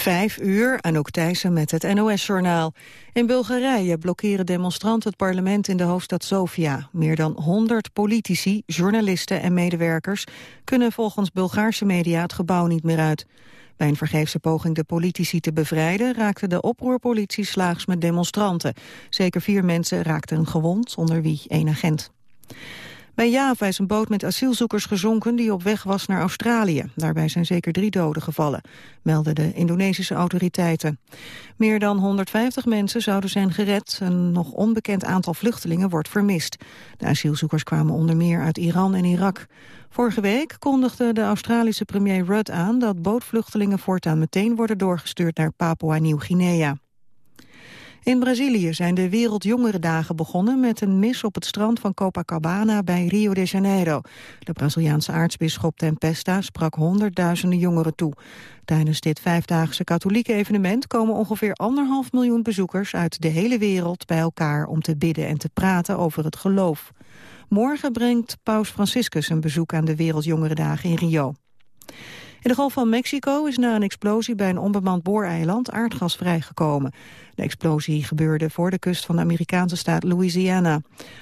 Vijf uur, Anouk Thijssen met het NOS-journaal. In Bulgarije blokkeren demonstranten het parlement in de hoofdstad Sofia. Meer dan 100 politici, journalisten en medewerkers... kunnen volgens Bulgaarse media het gebouw niet meer uit. Bij een vergeefse poging de politici te bevrijden... raakte de oproerpolitie slaags met demonstranten. Zeker vier mensen raakten gewond, onder wie één agent. Bij Java is een boot met asielzoekers gezonken die op weg was naar Australië. Daarbij zijn zeker drie doden gevallen, melden de Indonesische autoriteiten. Meer dan 150 mensen zouden zijn gered. Een nog onbekend aantal vluchtelingen wordt vermist. De asielzoekers kwamen onder meer uit Iran en Irak. Vorige week kondigde de Australische premier Rudd aan dat bootvluchtelingen voortaan meteen worden doorgestuurd naar Papua-Nieuw-Guinea. In Brazilië zijn de Wereldjongerendagen begonnen met een mis op het strand van Copacabana bij Rio de Janeiro. De Braziliaanse aartsbisschop Tempesta sprak honderdduizenden jongeren toe. Tijdens dit vijfdaagse katholieke evenement komen ongeveer anderhalf miljoen bezoekers uit de hele wereld bij elkaar om te bidden en te praten over het geloof. Morgen brengt paus Franciscus een bezoek aan de Wereldjongerendagen in Rio. In de Golf van Mexico is na een explosie bij een onbemand booreiland aardgas vrijgekomen. De explosie gebeurde voor de kust van de Amerikaanse staat Louisiana.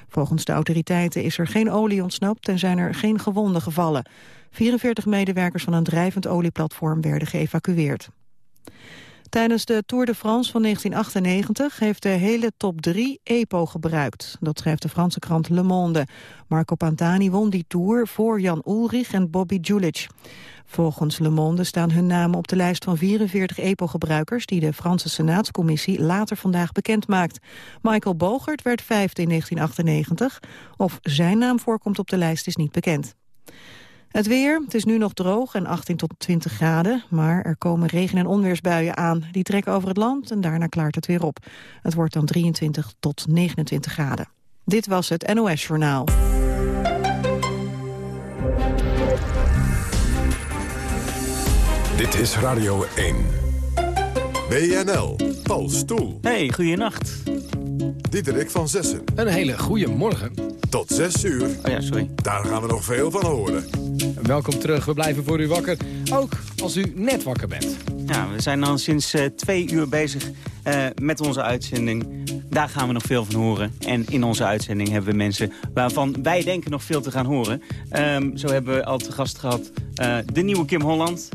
Volgens de autoriteiten is er geen olie ontsnapt en zijn er geen gewonden gevallen. 44 medewerkers van een drijvend olieplatform werden geëvacueerd. Tijdens de Tour de France van 1998 heeft de hele top 3 EPO gebruikt. Dat schrijft de Franse krant Le Monde. Marco Pantani won die Tour voor Jan Ulrich en Bobby Julich. Volgens Le Monde staan hun namen op de lijst van 44 EPO-gebruikers... die de Franse Senaatscommissie later vandaag bekend maakt. Michael Bogert werd vijfde in 1998. Of zijn naam voorkomt op de lijst is niet bekend. Het weer, het is nu nog droog en 18 tot 20 graden... maar er komen regen- en onweersbuien aan. Die trekken over het land en daarna klaart het weer op. Het wordt dan 23 tot 29 graden. Dit was het NOS Journaal. Dit is Radio 1. WNL, Paul Stoel. Hey, goeienacht. Diederik van Zessen. Een hele goede morgen. Tot 6 uur. Oh ja, sorry. Daar gaan we nog veel van horen. Welkom terug, we blijven voor u wakker. Ook als u net wakker bent. Ja, we zijn al sinds uh, twee uur bezig uh, met onze uitzending. Daar gaan we nog veel van horen. En in onze uitzending hebben we mensen waarvan wij denken nog veel te gaan horen. Um, zo hebben we al te gast gehad uh, de nieuwe Kim Holland.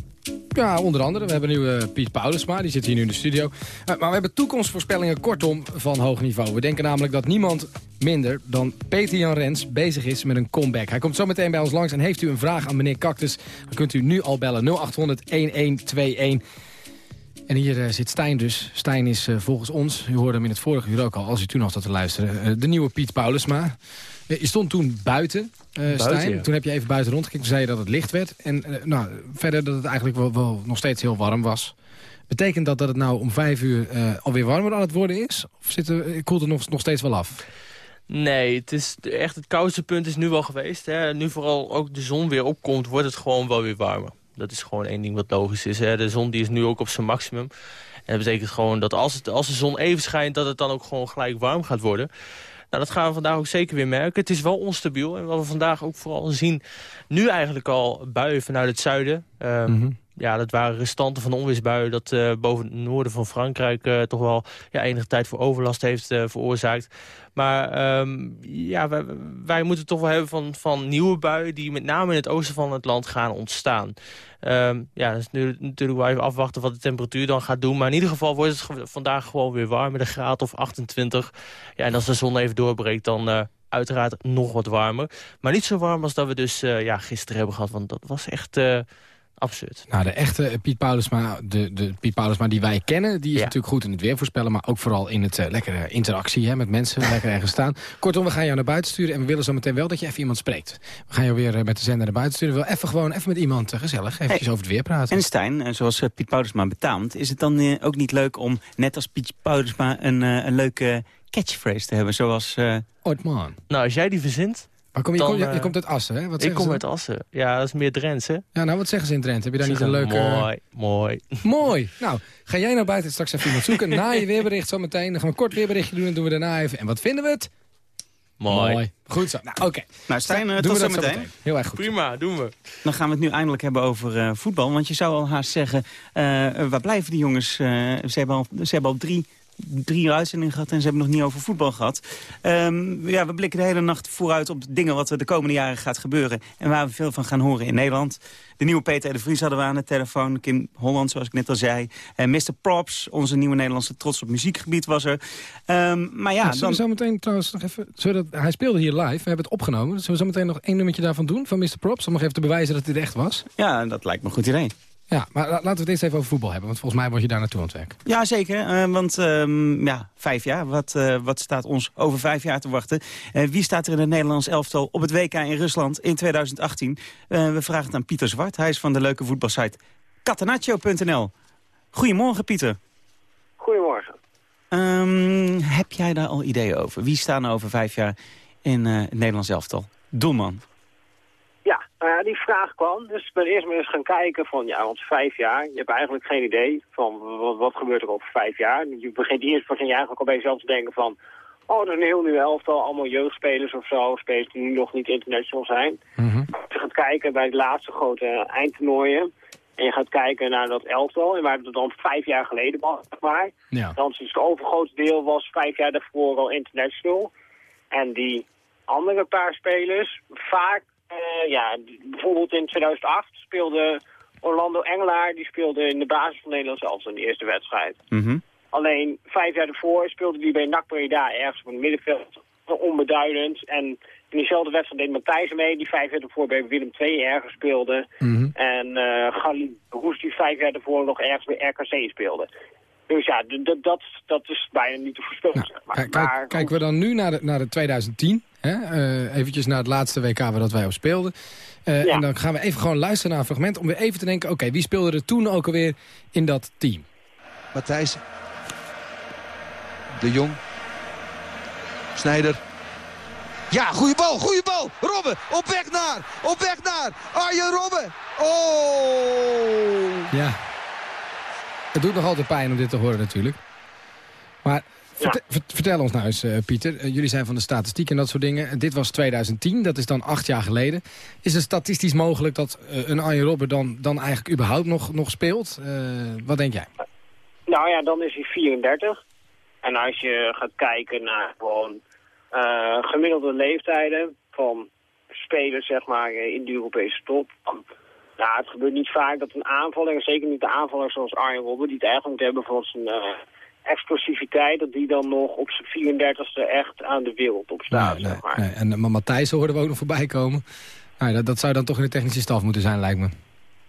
Ja, onder andere. We hebben nu uh, Piet Paulusma, die zit hier nu in de studio. Uh, maar we hebben toekomstvoorspellingen kortom van hoog niveau. We denken namelijk dat niemand minder dan Peter Jan Rens bezig is met een comeback. Hij komt zo meteen bij ons langs en heeft u een vraag aan meneer Cactus... dan kunt u nu al bellen 0800-1121. En hier uh, zit Stijn dus. Stijn is volgens ons, u hoorde hem in het vorige uur ook al... als u toen nog zat te luisteren, de nieuwe Piet Paulusma... Je stond toen buiten, uh, Stijn. Ja. Toen heb je even buiten rondgekeken. Toen zei je dat het licht werd. En uh, nou, verder dat het eigenlijk wel, wel, nog steeds heel warm was. Betekent dat dat het nou om vijf uur uh, alweer warmer aan het worden is? Of zit er, koelt het nog, nog steeds wel af? Nee, het is echt het koudste punt is nu wel geweest. Hè. Nu vooral ook de zon weer opkomt, wordt het gewoon wel weer warmer. Dat is gewoon één ding wat logisch is. Hè. De zon die is nu ook op zijn maximum. En dat betekent gewoon dat als, het, als de zon even schijnt... dat het dan ook gewoon gelijk warm gaat worden. Nou, dat gaan we vandaag ook zeker weer merken. Het is wel onstabiel. En wat we vandaag ook vooral zien... nu eigenlijk al buien vanuit het zuiden. Um. Ja, dat waren restanten van onweersbuien... dat uh, boven het noorden van Frankrijk uh, toch wel ja, enige tijd voor overlast heeft uh, veroorzaakt. Maar um, ja, wij, moeten het toch wel hebben van, van nieuwe buien... die met name in het oosten van het land gaan ontstaan. Um, ja, dat is nu natuurlijk wel even afwachten wat de temperatuur dan gaat doen. Maar in ieder geval wordt het vandaag gewoon weer warm met een graad of 28. Ja, en als de zon even doorbreekt, dan uiteraard nog wat warmer. Maar niet zo warm als dat we dus ja, gisteren hebben gehad. Want dat was echt... Absurd. Nou, de echte Piet Paulusma, de, de Piet Paulusma die wij kennen... die is ja. natuurlijk goed in het weer voorspellen... maar ook vooral in het uh, lekkere interactie hè, met mensen. lekker ergens staan. Kortom, we gaan jou naar buiten sturen... en we willen zo meteen wel dat je even iemand spreekt. We gaan jou weer uh, met de zender naar buiten sturen. We willen even gewoon even met iemand uh, gezellig eventjes hey. over het weer praten. En Stijn, zoals Piet Paulusma betaamt... is het dan ook niet leuk om, net als Piet Paulusma... een, een leuke catchphrase te hebben, zoals... Oudman. Nou, als jij die verzint... Maar kom, je, dan, kom, je, je, komt uit Assen, hè? Wat ik kom ze? uit Assen. Ja, dat is meer Drents, hè? Ja, nou, wat zeggen ze in Drenthe? Heb je daar niet een leuke... Mooi, mooi. Mooi. Nou, ga jij nou buiten straks even iemand zoeken. Na je weerbericht zometeen. Dan gaan we een kort weerberichtje doen en doen we daarna even. En wat vinden we het? Mooi. Goed zo. Nou, oké. Nou, Stijn, eh, Doen tot we dat zo zometeen. meteen. Heel erg goed. Prima, doen we. Dan gaan we het nu eindelijk hebben over eh, voetbal. Want je zou al haast zeggen, eh, waar blijven die jongens? Eh, ze, hebben al, ze hebben al drie, drie uitzendingen gehad en ze hebben nog niet over voetbal gehad. Ehm, ja, we blikken de hele nacht vooruit op de dingen wat er de komende jaren gaat gebeuren. En waar we veel van gaan horen in Nederland. De nieuwe Peter de Vries hadden we aan de telefoon. Kim Holland, zoals ik net al zei. En Mr. Props, onze nieuwe Nederlandse trots op muziekgebied was er. Ehm, maar ja, Ja, zullen dan... we zo meteen trouwens nog even... zullen we dat, hij speelde hier live, we hebben het opgenomen. Zullen we zo meteen nog één nummertje daarvan doen, van Mr. Props? Om nog even te bewijzen dat dit echt was. Ja, dat lijkt me een goed idee. Ja, maar la- laten we het eerst even over voetbal hebben. Want volgens mij word je daar naartoe aan het werk. Ja, zeker. eh, want ehm, ja, vijf jaar. Wat, eh, wat staat ons over vijf jaar te wachten? Eh, wie staat er in het Nederlands elftal op het WK in Rusland in 2018? Eh, we vragen het aan Pieter Zwart. Hij is van de leuke voetbalsite catenaccio.nl. Goedemorgen, Pieter. Goedemorgen. Ehm, heb jij daar al ideeën over? Wie staan er over vijf jaar in eh, het Nederlands elftal? Doelman. Ja, nou ja, die vraag kwam. Dus ik ben eerst maar eens gaan kijken van, ja, want vijf jaar, je hebt eigenlijk geen idee van wat, wat gebeurt er over vijf jaar. Je begint eerst begin je eigenlijk al bij jezelf te denken van, oh, dat is een heel nieuw elftal, allemaal jeugdspelers of zo, spelers die nu nog niet international zijn. Als je gaat kijken bij de laatste grote eindtoernooien en je gaat kijken naar dat elftal, en waar het dan vijf jaar geleden was, zeg maar, Ja. dan is het overgrootste deel was vijf jaar daarvoor al international. En die andere paar spelers, vaak, eh, ja, die- bijvoorbeeld in 2008 speelde Orlando Engelaar, die speelde in de basis van Nederland zelfs in de eerste wedstrijd. Mhm. Alleen vijf jaar daarvoor speelde hij bij NAC Breda ergens op het middenveld, onbeduidend. En in diezelfde wedstrijd deed Matthijs mee, die vijf jaar daarvoor bij Willem II ergens speelde. Mhm. En eh Galil Roes, die vijf jaar daarvoor nog ergens bij RKC speelde. Dus ja, dat, dat is bijna niet te voorspellen, Nou, zeg maar. kijk, maar kijk, kijken we dan nu naar de, naar de 2010. Hè? Eh, eventjes naar het laatste WK waar dat wij op speelden. Eh, Ja. En dan gaan we even gewoon luisteren naar een fragment... om weer even te denken, oké, wie speelde er toen ook alweer in dat team? Matthijs. De Jong. Snijder. Ja, goede bal, goede bal. Robben, op weg naar, op weg naar Arjen Robben. Oh! Ja. Het doet nog altijd pijn om dit te horen natuurlijk. Maar verte- vert- vertel ons nou eens, eh, Pieter. Eh, jullie zijn van de statistiek en dat soort dingen. Dit was 2010, dat is dan acht jaar geleden. Is het statistisch mogelijk dat eh, een Arjen Robben dan, dan eigenlijk überhaupt nog, nog speelt? Wat denk jij? Nou ja, dan is hij 34. En als je gaat kijken naar gewoon gemiddelde leeftijden van spelers zeg maar, in de Europese top. Nou, het gebeurt niet vaak dat een aanvaller, en zeker niet de aanvaller zoals Arjen Robben, die het eigenlijk moet hebben van zijn explosiviteit, dat die dan nog op zijn 34ste echt aan de wereldtop staat. Nee, zeg maar. nee. En maar Matthijs hoorden we ook nog voorbij komen. Nou, dat, dat zou dan toch in de technische staf moeten zijn, lijkt me.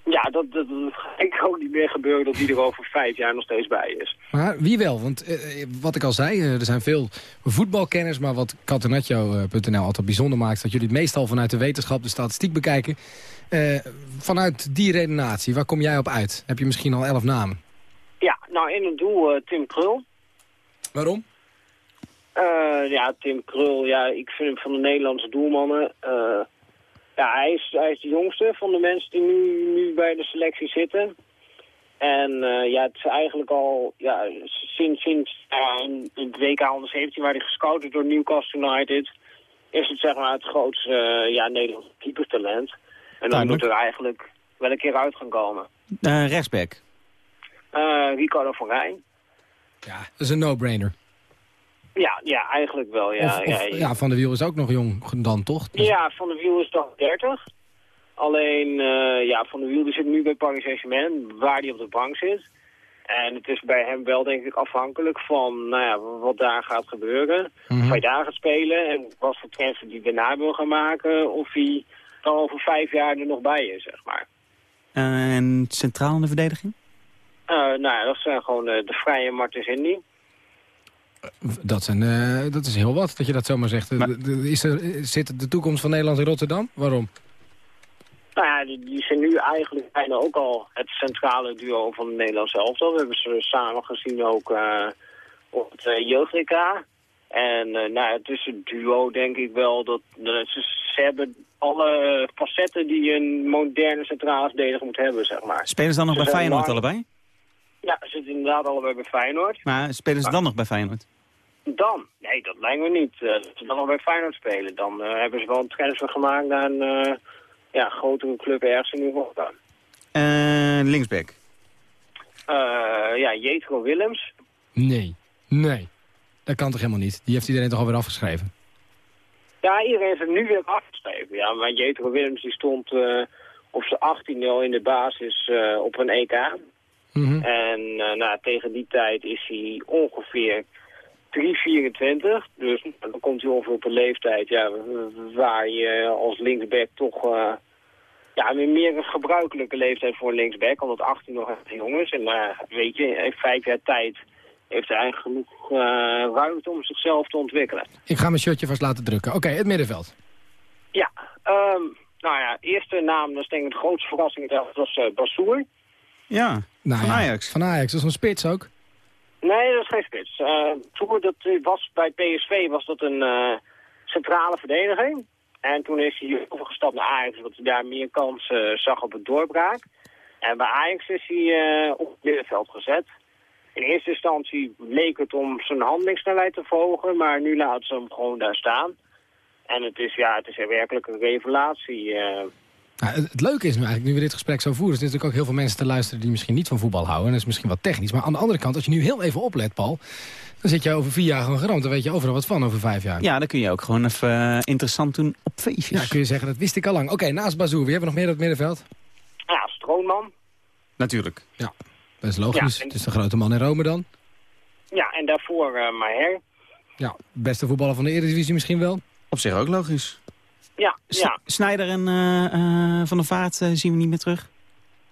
Ja, dat, dat, dat ik ook niet meer gebeuren dat die er over vijf jaar nog steeds bij is. Maar wie wel? Want eh, eh, wat ik al zei, eh, er zijn veel voetbalkenners... maar wat catenaccio.nl altijd bijzonder maakt... dat jullie het meestal vanuit de wetenschap, de statistiek bekijken. Eh, vanuit die redenatie, waar kom jij op uit? Heb je misschien al elf namen? Nou in het doel eh, Tim Krul. Waarom? Eh, ja, Tim Krul, ja, ik vind hem van de Nederlandse doelmannen. eh, ja, hij is, hij is de jongste van de mensen die nu, nu bij de selectie zitten. En eh, ja, het is eigenlijk al ja, sinds, sinds in het WK 117 waar hij gescout is door Newcastle United... is het zeg maar het grootste eh, ja, Nederlandse keepertalent. En dan Duidelijk. moet er eigenlijk wel een keer uit gaan komen. Eh, rechtsback. Eh, Ricardo van Rijn. Ja, dat is een no-brainer. Ja, ja, eigenlijk wel. Ja, of, ja, of, ja, Van der Wiel is ook nog jong dan, toch? Dus- Ja, Van der Wiel is toch 30. Alleen, eh, ja, Van der Wiel die zit nu bij Paris Saint-Germain, waar hij op de bank zit. En het is bij hem wel, denk ik, afhankelijk van nou ja, wat daar gaat gebeuren. Mhm. Of hij daar gaat spelen en wat voor transfer die daarna wil gaan maken. Of hij dan over vijf jaar er nog bij is, zeg maar. En centraal in de verdediging? Eh, nou ja, dat zijn gewoon eh, de vrije Martens Indy. Dat, zijn, eh, dat is heel wat, dat je dat zomaar zegt. Maar- Is er, zit de toekomst van Nederland in Rotterdam? Waarom? Nou ja, die, die zijn nu eigenlijk bijna ook al het centrale duo van het Nederlandse elftal. We hebben ze samen gezien ook eh, op het uh, jeugd-EK. En eh, nou, ja, het is een duo denk ik wel dat eh, ze, ze hebben alle facetten die een moderne centrale verdediger moet hebben, zeg maar. Spelen ze dan nog Ze bij Feyenoord lang- allebei? Ja, ze zitten inderdaad allebei bij Feyenoord. Maar spelen ze dan nog bij Feyenoord? Dan? Nee, dat lijkt me niet. Uh, dat ze dan al bij Feyenoord spelen. Dan uh, hebben ze wel een transfer gemaakt naar een uh, ja, grotere club ergens in Europa. linksback? ja, Jetro Willems. Nee, nee. Dat kan toch helemaal niet? Die heeft iedereen toch alweer afgeschreven? Ja, iedereen heeft het nu weer afgeschreven. Ja, maar Jetro Willems die stond op zijn 18 al in de basis op een EK. Mm -hmm. En nou, tegen die tijd is hij ongeveer 3,24. Dus dan komt hij ongeveer op een leeftijd ja, waar je als linksback toch... Uh, ja, meer een gebruikelijke leeftijd voor een linksback, omdat 18 nog echt jong is. En uh, weet je, in vijf jaar tijd heeft hij eigenlijk genoeg uh, ruimte om zichzelf te ontwikkelen. Ik ga mijn shirtje vast laten drukken. Oké, het middenveld. Ja, um, nou ja, eerste naam, dat is denk ik de grootste verrassing, dat was uh, Bassoer. Ja, nou, van Ajax. Van Ajax, dat is een spits ook. Nee, dat is geen spits. Uh, vroeger dat was bij PSV was dat een uh, centrale verdediging. En toen is hij overgestapt naar Ajax, omdat hij daar meer kans uh, zag op het doorbraak. En bij Ajax is hij op het middenveld gezet. In eerste instantie leek het om zijn handelingssnelheid te verhogen, maar nu laten ze hem gewoon daar staan. En het is, ja, het is werkelijk een revelatie. Nou, het, leuke is nu eigenlijk, nu we dit gesprek zo voeren... is natuurlijk ook heel veel mensen te luisteren die misschien niet van voetbal houden. En dat is misschien wat technisch. Maar aan de andere kant, als je nu heel even oplet, Paul... dan zit je over vier jaar gewoon geramd. Dan weet je overal wat van over vijf jaar. Ja, dan kun je ook gewoon even uh, interessant doen op feestjes. Ja, kun je zeggen, dat wist ik al lang. Oké, naast Bazoer, wie hebben we nog meer op het middenveld? Ja, Stroonman. Natuurlijk. Ja, dat is logisch. Ja, Het is de grote man in Rome dan. Ja, en daarvoor uh, Maher. Ja, beste voetballer van de Eredivisie misschien wel. Op zich ook logisch. Ja, ja. Snijder en uh, uh, Van der Vaart uh, zien we niet meer terug?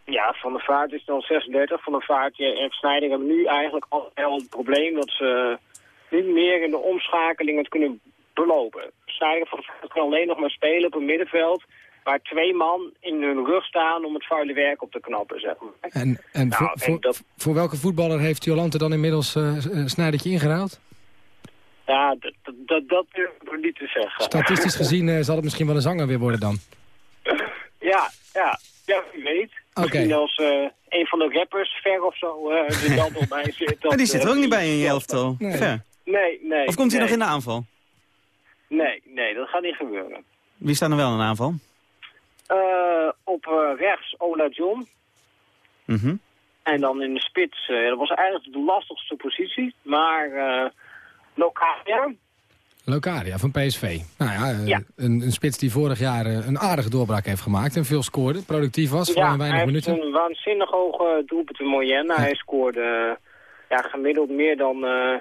Ja, Van der Vaart is dan 36. Van der Vaart en Snijder hebben nu eigenlijk al het probleem dat ze niet meer in de omschakeling het kunnen belopen. Snijder van der Vaart kan alleen nog maar spelen op een middenveld waar twee man in hun rug staan om het vuile werk op te knappen, zeg maar. En, en, nou, voor, en dat... voor, welke voetballer heeft Jolante dan inmiddels uh, Snijdertje ingeruild? Ja, dat, dat, dat durf ik niet te zeggen. Statistisch gezien uh, zal het misschien wel een zanger weer worden dan. ja, ja, ja, wie weet. Okay. Misschien als uh, een van de rappers, Ver of zo, uh, er dan nog bij zit. maar die zit er ook niet bij in je elftal. Nee. Ver. nee, nee. Of komt hij nog in de aanval? Nee, nee, dat gaat niet gebeuren. Wie staat er wel in de aanval? op rechts Ola John. Mm En dan in de spits, dat was eigenlijk de lastigste positie, maar... Locadia. Locadia van PSV. Nou ja, eh, Een, een, spits die vorig jaar eh, een aardige doorbraak heeft gemaakt en veel scoorde. Productief was voor een weinig minuten. Ja, een waanzinnig hoge doelpunt moyenne. Ja. Hij scoorde ja, gemiddeld meer dan uh,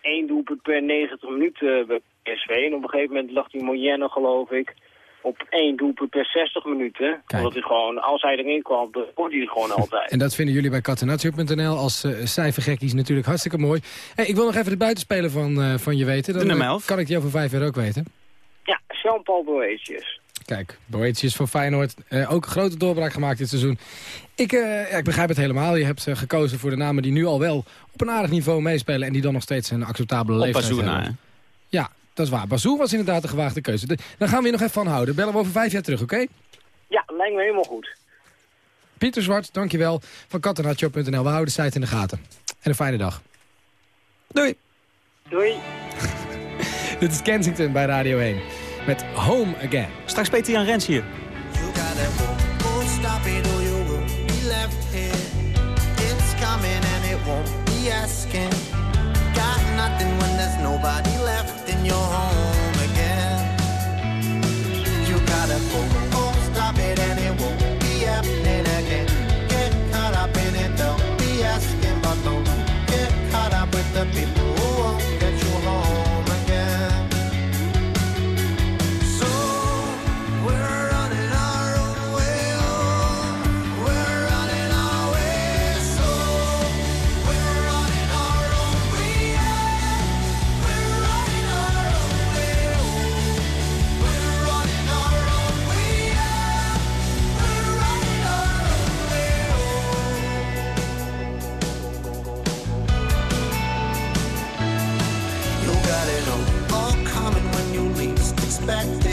één doelpunt per 90 minuten bij PSV. En op een gegeven moment lag die moyenne geloof ik op één doelpunt per 60 minuten. Kijk. Omdat hij gewoon, als hij erin kwam, dan scoorde hij gewoon altijd. En dat vinden jullie bij catenaccio.nl als uh, cijfergekkies natuurlijk hartstikke mooi. Hey, ik wil nog even de buitenspeler van, uh, van je weten. Dan de kan ik die over vijf jaar ook weten. Ja, Jean-Paul Boetius. Kijk, Boetius van Feyenoord. Uh, ook een grote doorbraak gemaakt dit seizoen. Ik, ja, ik begrijp het helemaal. Je hebt gekozen voor de namen die nu al wel op een aardig niveau meespelen... en die dan nog steeds een acceptabele leeftijd hebben. Ja, dat is waar. Bazoer was inderdaad een gewaagde keuze. Dan gaan we je nog even van houden. Bellen we over vijf jaar terug, oké? Ja, lijkt me helemaal goed. Pieter Zwart, dankjewel. Van kattenhatjo.nl. We houden de site in de gaten. En een fijne dag. Doei. Doei. Dit is Kensington bij Radio 1. Met Home Again. Straks Peter Jan Rens hier. Got your home back.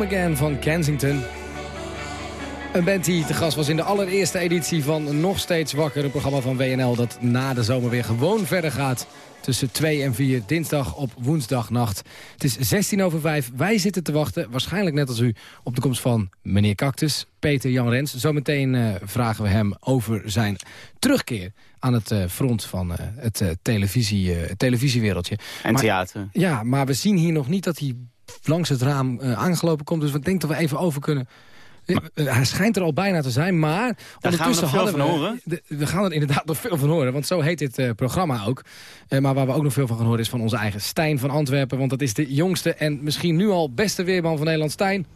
Home Again van Kensington. Een band die te gast was in de allereerste editie van Nog Steeds Wakker. Een programma van WNL dat na de zomer weer gewoon verder gaat. Tussen 2 en 4, dinsdag op woensdagnacht. Het is 16 over 5. Wij zitten te wachten, waarschijnlijk net als u... op de komst van meneer Cactus, Peter Jan Rens. Zometeen uh, vragen we hem over zijn terugkeer aan het uh, front van uh, het televisie, televisiewereldje. En maar, theater. Ja, maar we zien hier nog niet dat hij langs het raam aangelopen komt. Dus ik denk dat we even over kunnen hij schijnt er al bijna te zijn, maar Daar ondertussen gaan we nog veel van horen. De, we gaan er inderdaad nog veel van horen, want zo heet dit uh, programma ook. Uh, maar waar we ook nog veel van gaan horen is van onze eigen Stijn van Antwerpen. Want dat is de jongste en misschien nu al beste weerman van Nederland. Stijn.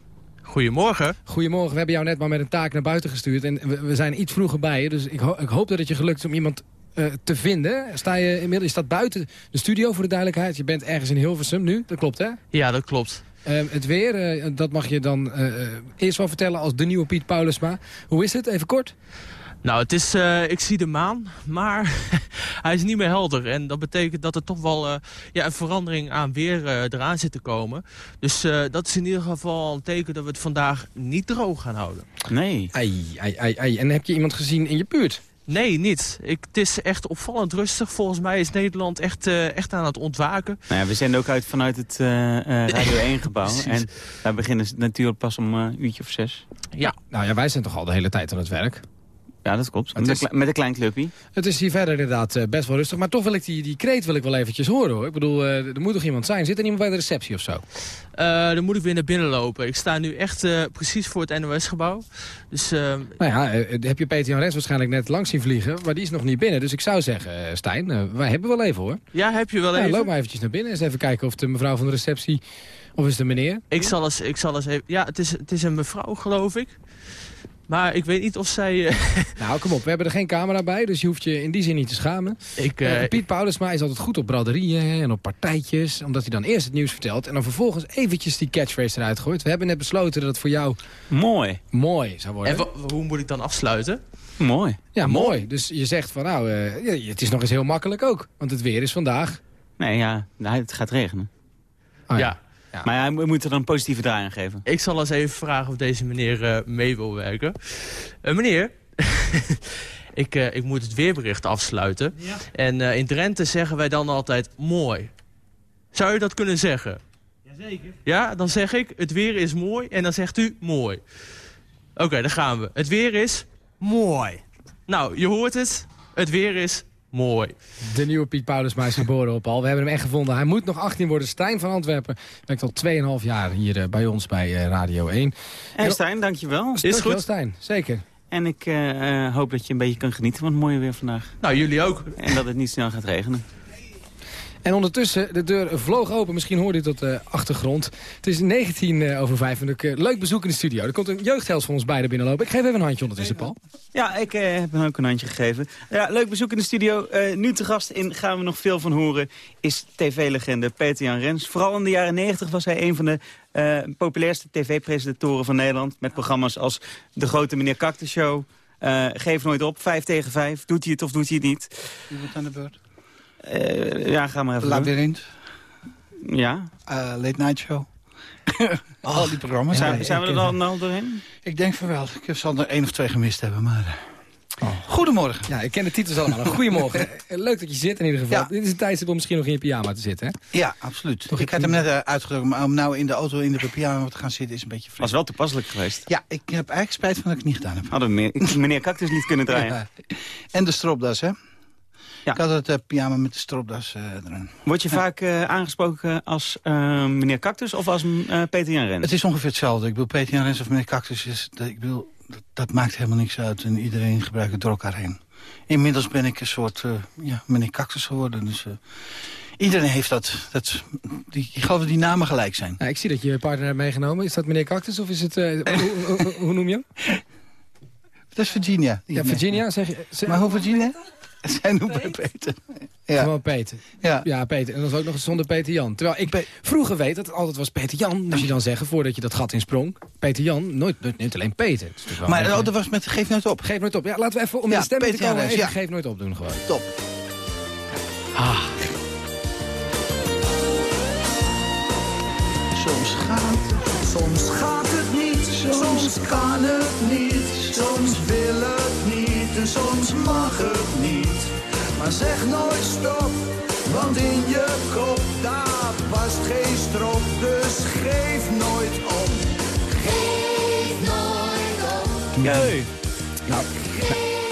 Goedemorgen. Goedemorgen. We hebben jou net maar met een taak naar buiten gestuurd. En we, we zijn iets vroeger bij je. Dus ik, ho ik, hoop dat het je gelukt is om iemand uh, te vinden. Sta je inmiddels, je staat buiten de studio voor de duidelijkheid. Je bent ergens in Hilversum nu. Dat klopt hè? Ja, dat klopt. Uh, het weer, uh, dat mag je dan uh, eerst wel vertellen als de nieuwe Piet Paulusma. Hoe is het? Even kort. Nou, het is, ik zie de maan, maar hij is niet meer helder. En dat betekent dat er toch wel ja, een verandering aan weer eraan zit te komen. Dus dat is in ieder geval een teken dat we het vandaag niet droog gaan houden. Nee. Ai, ai, ai, ai. En heb je iemand gezien in je buurt? Nee, niet. Ik, het is echt opvallend rustig. Volgens mij is Nederland echt, uh, echt aan het ontwaken. Nou ja, we zenden ook uit vanuit het uh, Radio 1-gebouw. en wij beginnen natuurlijk pas om een uurtje of zes. Ja. Nou ja, wij zijn toch al de hele tijd aan het werk. Ja, dat klopt. Met, is, een, met een klein clubje. Het is hier verder inderdaad best wel rustig. Maar toch wil ik die, die kreet wil ik wel eventjes horen hoor. Ik bedoel, er moet toch iemand zijn? Zit er iemand bij de receptie of zo? Uh, dan moet ik weer naar binnen lopen. Ik sta nu echt uh, precies voor het NOS-gebouw. Dus, uh... Nou ja, heb je Peter Jan Rens waarschijnlijk net langs zien vliegen. Maar die is nog niet binnen. Dus ik zou zeggen, Stijn, wij hebben wel even hoor. Ja, heb je wel even. Loop maar eventjes naar binnen. Eens even kijken of de mevrouw van de receptie... Of is het een meneer? Ik zal eens, ik zal eens even... Ja, het is, het is een mevrouw, geloof ik. Maar ik weet niet of zij... Uh... Nou, kom op. We hebben er geen camera bij, dus je hoeft je in die zin niet te schamen. Ik, uh, uh, Piet Paulusma is altijd goed op braderieën en op partijtjes. Omdat hij dan eerst het nieuws vertelt en dan vervolgens eventjes die catchphrase eruit gooit. We hebben net besloten dat het voor jou... Mooi. Mooi zou worden. En hoe moet ik dan afsluiten? Mooi. Ja, mooi. mooi. Dus je zegt van nou, ja, het is nog eens heel makkelijk ook. Want het weer is vandaag... Nee, ja, het gaat regenen. Oh, ja. ja. Ja. Maar we moeten er een positieve draai aan geven. Ik zal eens even vragen of deze meneer uh, mee wil werken. Uh, meneer, ik, uh, ik moet het weerbericht afsluiten. Ja. En in Drenthe zeggen wij dan altijd mooi. Zou je dat kunnen zeggen? Jazeker. Ja, dan zeg ik het weer is mooi en dan zegt u mooi. Oké, okay, daar gaan we. Het weer is... Mooi. Nou, je hoort het. Het weer is Mooi. De nieuwe Piet Paulusma is geboren op al. We hebben hem echt gevonden. Hij moet nog 18 worden. Stijn van Antwerpen werkt al 2,5 jaar hier uh, bij ons bij uh, Radio 1. En Stijn, dankjewel. Is goed. Stijn, zeker. En ik uh, hoop dat je een beetje kan genieten van het mooie weer vandaag. Nou, jullie ook. En dat het niet snel gaat regenen. En ondertussen, de deur vloog open. Misschien hoorde u tot de achtergrond. Het is 19 over 5 en ik, leuk bezoek in de studio. Er komt een jeugdhels van ons beiden binnenlopen. Ik geef even een handje ondertussen, Paul. Ja, ik uh, heb hem ook een handje gegeven. Ja, leuk bezoek in de studio. Uh, nu te gast in Gaan we nog veel van horen... is tv-legende Peter-Jan Rens. Vooral in de jaren 90 was hij een van de uh, populairste tv-presentatoren van Nederland... met programma's als De Grote Meneer Cactus Show... Geef Nooit Op, 5 tegen 5. Doet hij het of doet hij het niet? U wordt aan de beurt. Ja, ga maar even Labyrinth. Ja. late Night Show. oh, Al die programma's. Zijn, zijn we er dan al doorheen? Ik denk van wel. Ik zal er één of twee gemist hebben, maar... Oh. Goedemorgen. Ja, ik ken de titels allemaal. Goedemorgen. Leuk dat je zit in ieder geval. Ja. Dit is een tijdstip om misschien nog in je pyjama te zitten, hè? Ja, absoluut. Toch, ik had hem net uh, uitgedrukt, maar om nou in de auto in de pyjama te gaan zitten is een beetje vreemd. Was wel toepasselijk geweest. Ja, ik heb eigenlijk spijt van dat ik het niet gedaan heb. Hadden meneer, meneer Cactus niet kunnen draaien. Ja. En de stropdas, hè? Ja. Ik had het uh, pyjama met de stropdas uh, erin. Word je vaak aangesproken als meneer Cactus of als Peter Jan Rens? Het is ongeveer hetzelfde. Ik bedoel, Peter Jan Rens of meneer Cactus is... Ik bedoel, dat, dat, maakt helemaal niks uit. En iedereen gebruikt het door elkaar heen. Inmiddels ben ik een soort uh, ja, meneer Cactus geworden. Dus uh, iedereen heeft dat. dat die, ik geloof dat die namen gelijk zijn. Ja, ik zie dat je je partner hebt meegenomen. Is dat meneer Cactus of is het... Uh, hoe, hoe, hoe, noem je hem? Dat is Virginia. Ja, Virginia, zeg je... Zeg, maar hoe Virginia? Zij noemt mij Peter. Ja. Gewoon Peter. Ja. ja, Peter. En dat was ook nog zonder Peter Jan. Terwijl ik vroeger weet dat het altijd was Peter Jan. Moest je dan zeggen, voordat je dat gat insprong. Peter Jan, nooit, niet alleen Peter. Maar oh, dat was met Geef Nooit Op. Geef Nooit Op. Ja, laten we even om ja, de stem te komen even ja. Geef Nooit Op doen gewoon. Top. Ah. Soms gaat het Soms gaat het niet, soms kan het niet. Soms wil het niet en soms mag het niet. Maar zeg nooit stop, want in je kop daar past geen strop. Dus geef nooit op. Geef nooit op. Nee. Nou,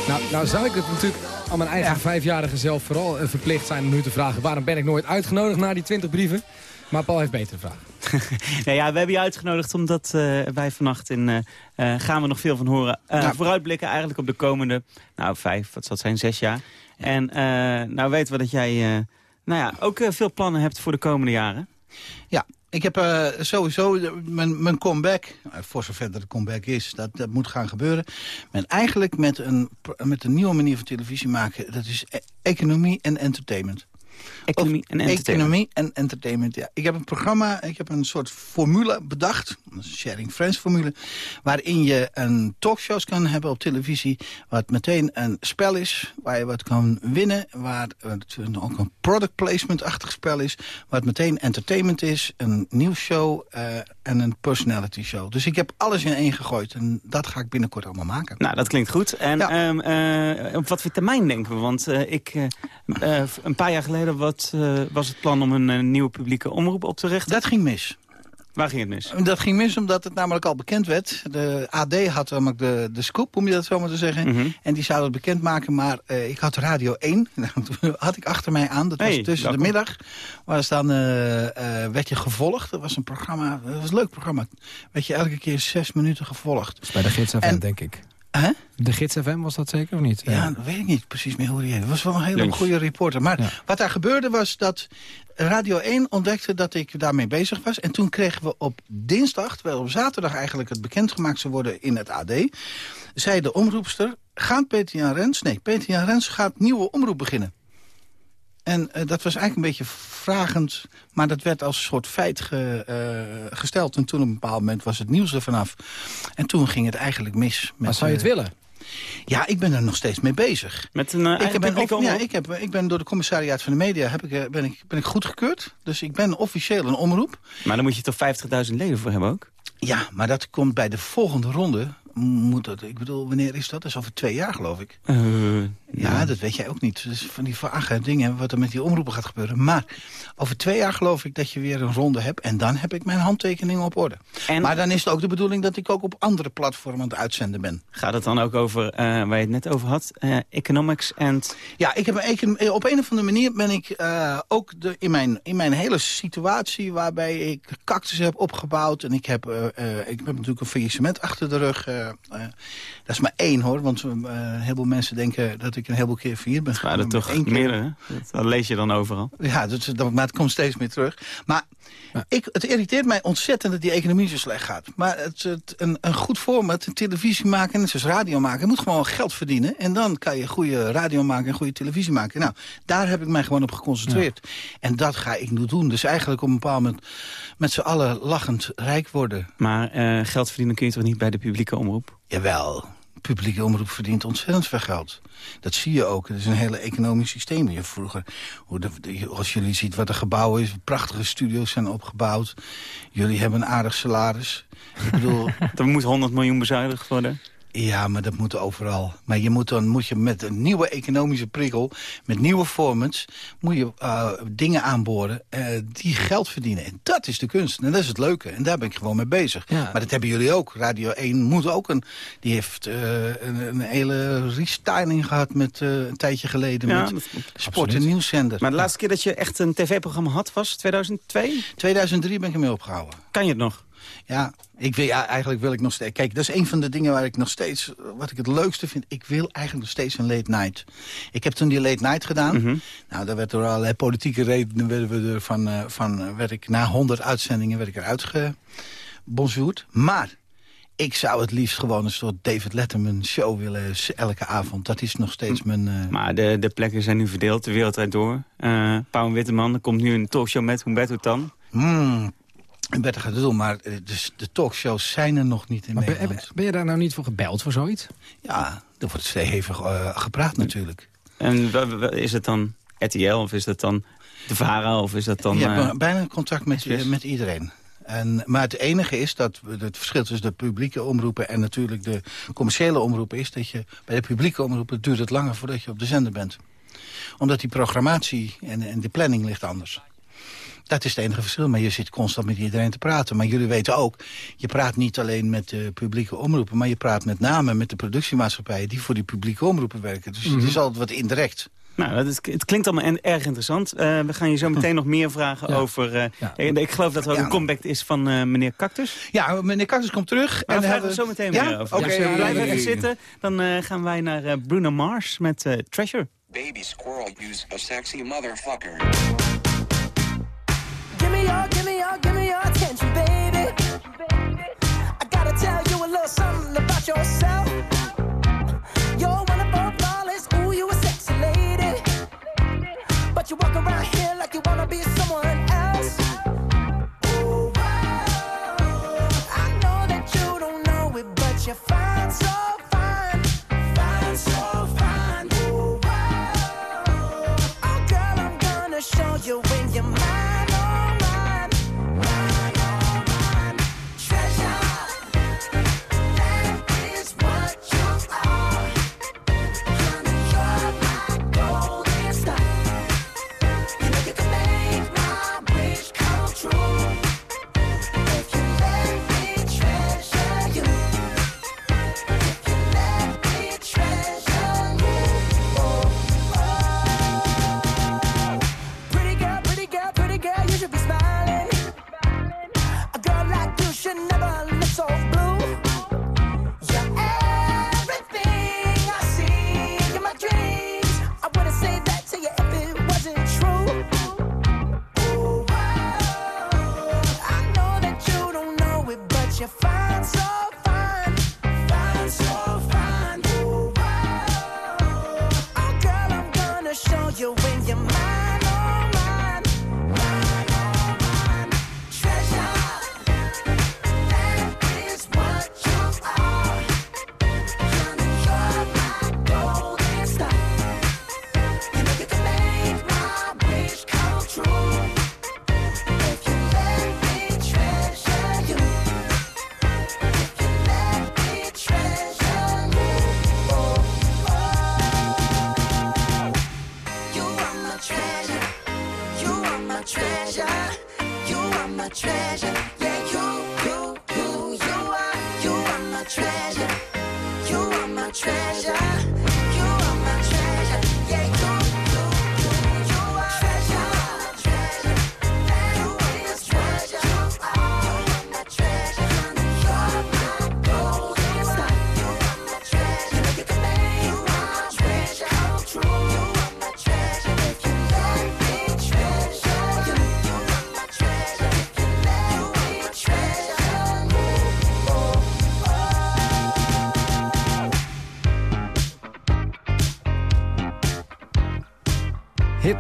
nou, nou zou ik het natuurlijk aan mijn eigen vijfjarige zelf vooral eh, verplicht zijn om nu te vragen... waarom ben ik nooit uitgenodigd naar die 20 brieven? Maar Paul heeft betere vragen. nou ja, we hebben je uitgenodigd omdat eh, wij vannacht in eh, eh, gaan we nog veel van horen. Eh, Vooruitblikken eigenlijk op de komende, nou vijf, wat zal het zijn, zes jaar. En eh, nou weten we dat jij eh, nou ja, ook eh, veel plannen hebt voor de komende jaren. Ja, ik heb sowieso mijn, mijn comeback, voor zover dat een comeback is, dat, dat moet gaan gebeuren. Maar eigenlijk met een, met een nieuwe manier van televisie maken, dat is e- economie en entertainment. Economie en entertainment. Economie en entertainment, ja. Ik heb een programma, ik heb een soort formule bedacht. Een Sharing Friends formule. Waarin je een talkshows kan hebben op televisie. Wat meteen een spel is. Waar je wat kan winnen. Waar het ook een product placement-achtig spel is. Wat meteen entertainment is. Een nieuwsshow uh, en een personality show. Dus ik heb alles in één gegooid. En dat ga ik binnenkort allemaal maken. Nou, dat klinkt goed. En ja. um, uh, op wat voor termijn denken we? Want uh, ik, een paar jaar geleden wat, was het plan om een nieuwe publieke omroep op te richten. Dat ging mis. Waar ging het mis? Dat ging mis omdat het namelijk al bekend werd. De AD had namelijk de, de scoop, om je dat zo maar te zeggen. Mhm. Mm -hmm. En die zou het bekendmaken, maar uh, ik had Radio 1. had ik achter mij aan. Dat was hey, tussen de middag. Was dan, uh, uh, werd je gevolgd. Dat was een programma, dat was een leuk programma. Werd je elke keer zes minuten gevolgd. Dat is bij de Gids denk ik. Huh? De Gids FM was dat zeker of niet? Ja, dat weet ik niet precies meer hoe die heet. Het was wel een hele goede reporter. Maar ja. wat daar gebeurde was dat Radio 1 ontdekte dat ik daarmee bezig was. En toen kregen we op dinsdag, terwijl op zaterdag eigenlijk het bekendgemaakt zou worden in het AD... zei de omroepster, gaat Peter Jan Rens... Nee, Peter Jan Rens gaat nieuwe omroep beginnen. En uh, dat was eigenlijk een beetje vragend, maar dat werd als soort feit ge, uh, gesteld. En toen op een bepaald moment was het nieuws er vanaf. En toen ging het eigenlijk mis. Met, maar zou je het uh, willen? Ja, ik ben er nog steeds mee bezig. Met een uh, ik, ben, ook, ja, ik, heb, ik ben door de commissariaat van de media heb ik, ben, ik, ben ik goedgekeurd. Dus ik ben officieel een omroep. Maar dan moet je toch 50.000 leden voor hebben ook? Ja, maar dat komt bij de volgende ronde. Moet dat, ik bedoel, wanneer is dat? Dat is over twee jaar, geloof ik. Uh, ja, ja, dat weet jij ook niet. Dus van die vage dingen, wat er met die omroepen gaat gebeuren. Maar over twee jaar geloof ik dat je weer een ronde hebt. En dan heb ik mijn handtekeningen op orde. En... Maar dan is het ook de bedoeling dat ik ook op andere platformen aan het uitzenden ben. Gaat het dan ook over, uh, waar je het net over had, uh, economics en... Ja, ik heb een, op een of andere manier ben ik uh, ook de, in, mijn, in mijn hele situatie... waarbij ik cactus heb opgebouwd. En ik heb, ik heb natuurlijk een faillissement achter de rug. dat is maar één hoor, want een heleboel mensen denken dat ik een heleboel keer failliet ben. Maar dat toch één keer. meerdere, dat lees je dan overal. Ja, dat, dat, maar het komt steeds meer terug. Maar ja. ik, het irriteert mij ontzettend dat die economie zo slecht gaat. Maar het, het, een, een goed format, televisie maken, net zoals radio maken... je moet gewoon geld verdienen. En dan kan je goede radio maken en goede televisie maken. Nou, daar heb ik mij gewoon op geconcentreerd. Ja. En dat ga ik nu doen. Dus eigenlijk op een bepaald moment met z'n allen lachend rijk worden. Maar uh, geld verdienen kun je toch niet bij de publieke omroep? Jawel publieke omroep verdient ontzettend veel geld. Dat zie je ook. Het is een hele economisch systeem. Je vroeger, als jullie ziet wat er gebouwen is, prachtige studio's zijn opgebouwd. Jullie hebben een aardig salaris. Ik bedoel... er moet 100 miljoen bezuinigd worden. Ja, maar dat moet overal. Maar je moet dan moet je met een nieuwe economische prikkel, met nieuwe formats, moet je uh, dingen aanboren uh, die geld verdienen. En dat is de kunst. En dat is het leuke. En daar ben ik gewoon mee bezig. Ja. Maar dat hebben jullie ook. Radio 1 moet ook een. Die heeft uh, een, een, hele restyling gehad met een tijdje geleden ja, met sport- en nieuwszender. Maar de laatste keer dat je echt een tv-programma had was 2002? 2003 ben ik ermee opgehouden. Kan je het nog? Ja, ik wil, ja, eigenlijk wil ik nog steeds... Kijk, dat is een van de dingen waar ik nog steeds... Wat ik het leukste vind, ik wil eigenlijk nog steeds een late night. Ik heb toen die late night gedaan. Mm -hmm. Nou, daar werd door allerlei politieke redenen... werden we er van, uh, van werd ik na 100 uitzendingen werd ik eruit gebonjourd. Maar ik zou het liefst gewoon een soort David Letterman show willen elke avond. Dat is nog steeds mijn... Uh... Maar de, de plekken zijn nu verdeeld, de wereld door. Uh, Pauw Witteman, er komt nu een talkshow met Humberto Tan. Mm. Gaat het doen, maar dus de talkshows zijn er nog niet in maar Nederland. Ben, ben je daar nou niet voor gebeld voor zoiets? Ja, er wordt stevig uh, gepraat natuurlijk. En is het dan RTL of is dat dan de VARA of is dat dan... Je hebt uh, bijna contact met, uh, met iedereen. En, maar het enige is dat het verschil tussen de publieke omroepen... en natuurlijk de commerciële omroepen is dat je bij de publieke omroepen... duurt het langer voordat je op de zender bent. Omdat die programmatie en, en de planning ligt anders. Dat is het enige verschil. Maar je zit constant met iedereen te praten. Maar jullie weten ook, je praat niet alleen met de publieke omroepen... maar je praat met name met de productiemaatschappijen... die voor die publieke omroepen werken. Dus het is altijd wat indirect. Nou, dat is, het klinkt allemaal en- erg interessant. Eh, we gaan je zo meteen nog meer vragen Ja. over... eh, Ja. ik, ik geloof dat er ook Ja. een comeback is van eh, meneer Cactus. Ja, meneer Cactus komt terug. Maar en dan vragen we zo meteen Ja? meer over. Oké, Dus, eh, ja, blijf even zitten. Dan eh, gaan wij naar eh, Bruno Mars met eh, Treasure. Baby squirrel, use a sexy motherfucker. Give me give me your, give me your attention, baby. I gotta tell you a little something about yourself. You're our flawless, ooh, you a sexy lady. But you walk around here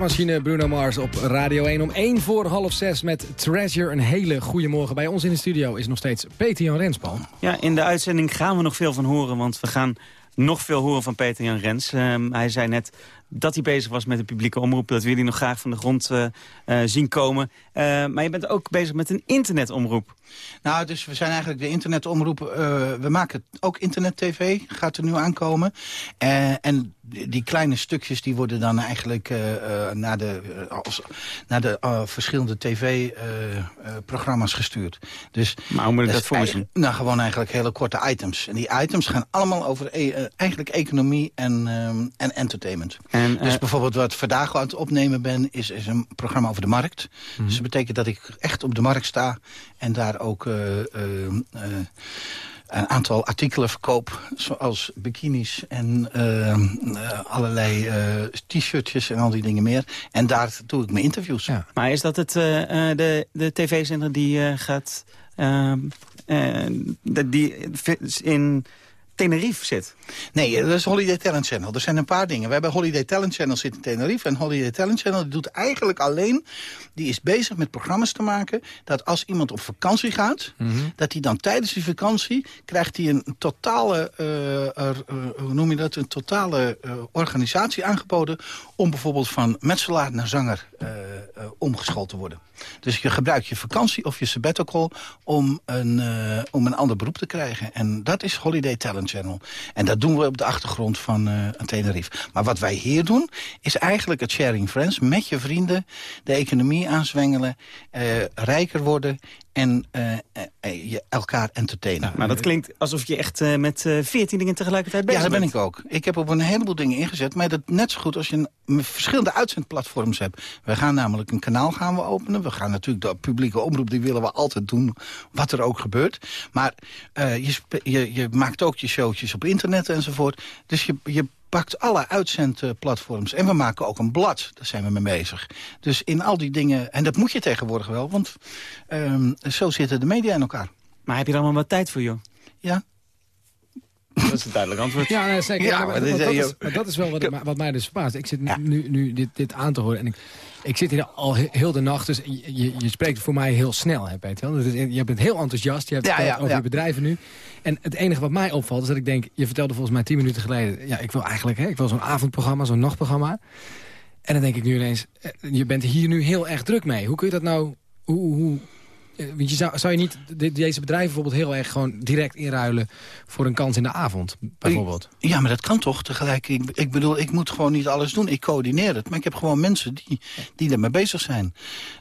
Hitmachine Bruno Mars op Radio 1 om 1 voor half 6 met Treasure. Een hele goede morgen. Bij ons in de studio is nog steeds Peter-Jan Renspan. Ja, in de uitzending gaan we nog veel van horen, want we gaan nog veel horen van Peter-Jan Rens. Ehm, hij zei net dat hij bezig was met de publieke omroep. Dat wil hij nog graag van de grond eh, eh, zien komen. Eh, maar je bent ook bezig met een internetomroep. Nou, dus we zijn eigenlijk de internetomroep. we maken ook internet-tv, gaat er nu aankomen. En die kleine stukjes die worden dan eigenlijk naar de, als, naar de verschillende tv-programma's gestuurd. Dus, Maar hoe moet ik dat voor me Nou, gewoon eigenlijk hele korte items. En die items gaan allemaal over e- eigenlijk economie en, ehm, en entertainment. En, dus eh, bijvoorbeeld wat vandaag aan het opnemen ben... is, is een programma over de markt. Mhm. Dus dat betekent dat ik echt op de markt sta... en daar ook eh, eh, een aantal artikelen verkoop... zoals bikinis en allerlei t-shirtjes en al die dingen meer. En daar doe ik mijn interviews. Maar is dat het, de, de tv-zender die gaat... ehm, eh, die in Tenerife zit. Nee, dat is Holiday Talent Channel. Er zijn een paar dingen. We hebben Holiday Talent Channel zit in Tenerife. En Holiday Talent Channel doet eigenlijk alleen... die is bezig met programma's te maken... dat als iemand op vakantie gaat... dat hij dan tijdens die vakantie... krijgt hij een totale, eh, er, eh, hoe noem je dat... een totale eh, organisatie aangeboden... om bijvoorbeeld van metselaar naar zanger eh, eh, omgeschoold te worden. Dus je gebruikt je vakantie of je sabbatical... om een, eh, om een ander beroep te krijgen. En dat is Holiday Talent En dat doen we op de achtergrond van eh Tenerife. Maar wat wij hier doen, is eigenlijk het sharing friends... met je vrienden de economie aanzwengelen, eh, rijker worden... en je elkaar entertainen. Maar dat klinkt alsof je echt eh, met veertien dingen tegelijkertijd bezig Ja, daar ben bent. ik ook. Ik heb op een heleboel dingen ingezet. Maar dat net zo goed als je een, verschillende uitzendplatforms hebt. We gaan namelijk een kanaal gaan we openen. We gaan natuurlijk de publieke omroep, die willen we altijd doen. Wat er ook gebeurt. Maar je, je, je maakt ook je showtjes op internet enzovoort. Dus je, je pakt alle uitzendplatforms. En we maken ook een blad. Daar zijn we mee bezig. Dus in al die dingen... En dat moet je tegenwoordig wel. Want ehm, zo zitten de media in elkaar. Maar heb je er allemaal wat tijd voor, joh? Ja. Dat is een duidelijk antwoord. Ja, nee, zeker. Ja, maar, maar dat, is, maar dat is wel wat, ik- wat mij dus verbaast. Ik zit nu, nu, nu dit, dit aan te horen en ik, ik zit hier al he- heel de nacht. Dus je, je, je spreekt voor mij heel snel, hè, Peter. Dus je bent heel enthousiast. Je hebt het ja, over ja. je bedrijven nu. En het enige wat mij opvalt is dat ik denk... Je vertelde volgens mij tien minuten geleden... Ja, ik wil eigenlijk hè, ik wil zo'n avondprogramma, zo'n nachtprogramma. En dan denk ik nu ineens... eh, Je bent hier nu heel erg druk mee. Hoe kun je dat nou... Hoe, hoe, want je zou, zou je niet de- deze bedrijven bijvoorbeeld heel erg gewoon direct inruilen... voor een kans in de avond, bijvoorbeeld? Ja, maar dat kan toch tegelijk. Ik, ik bedoel, ik moet gewoon niet alles doen. Ik coördineer het. Maar ik heb gewoon mensen die, die ermee bezig zijn.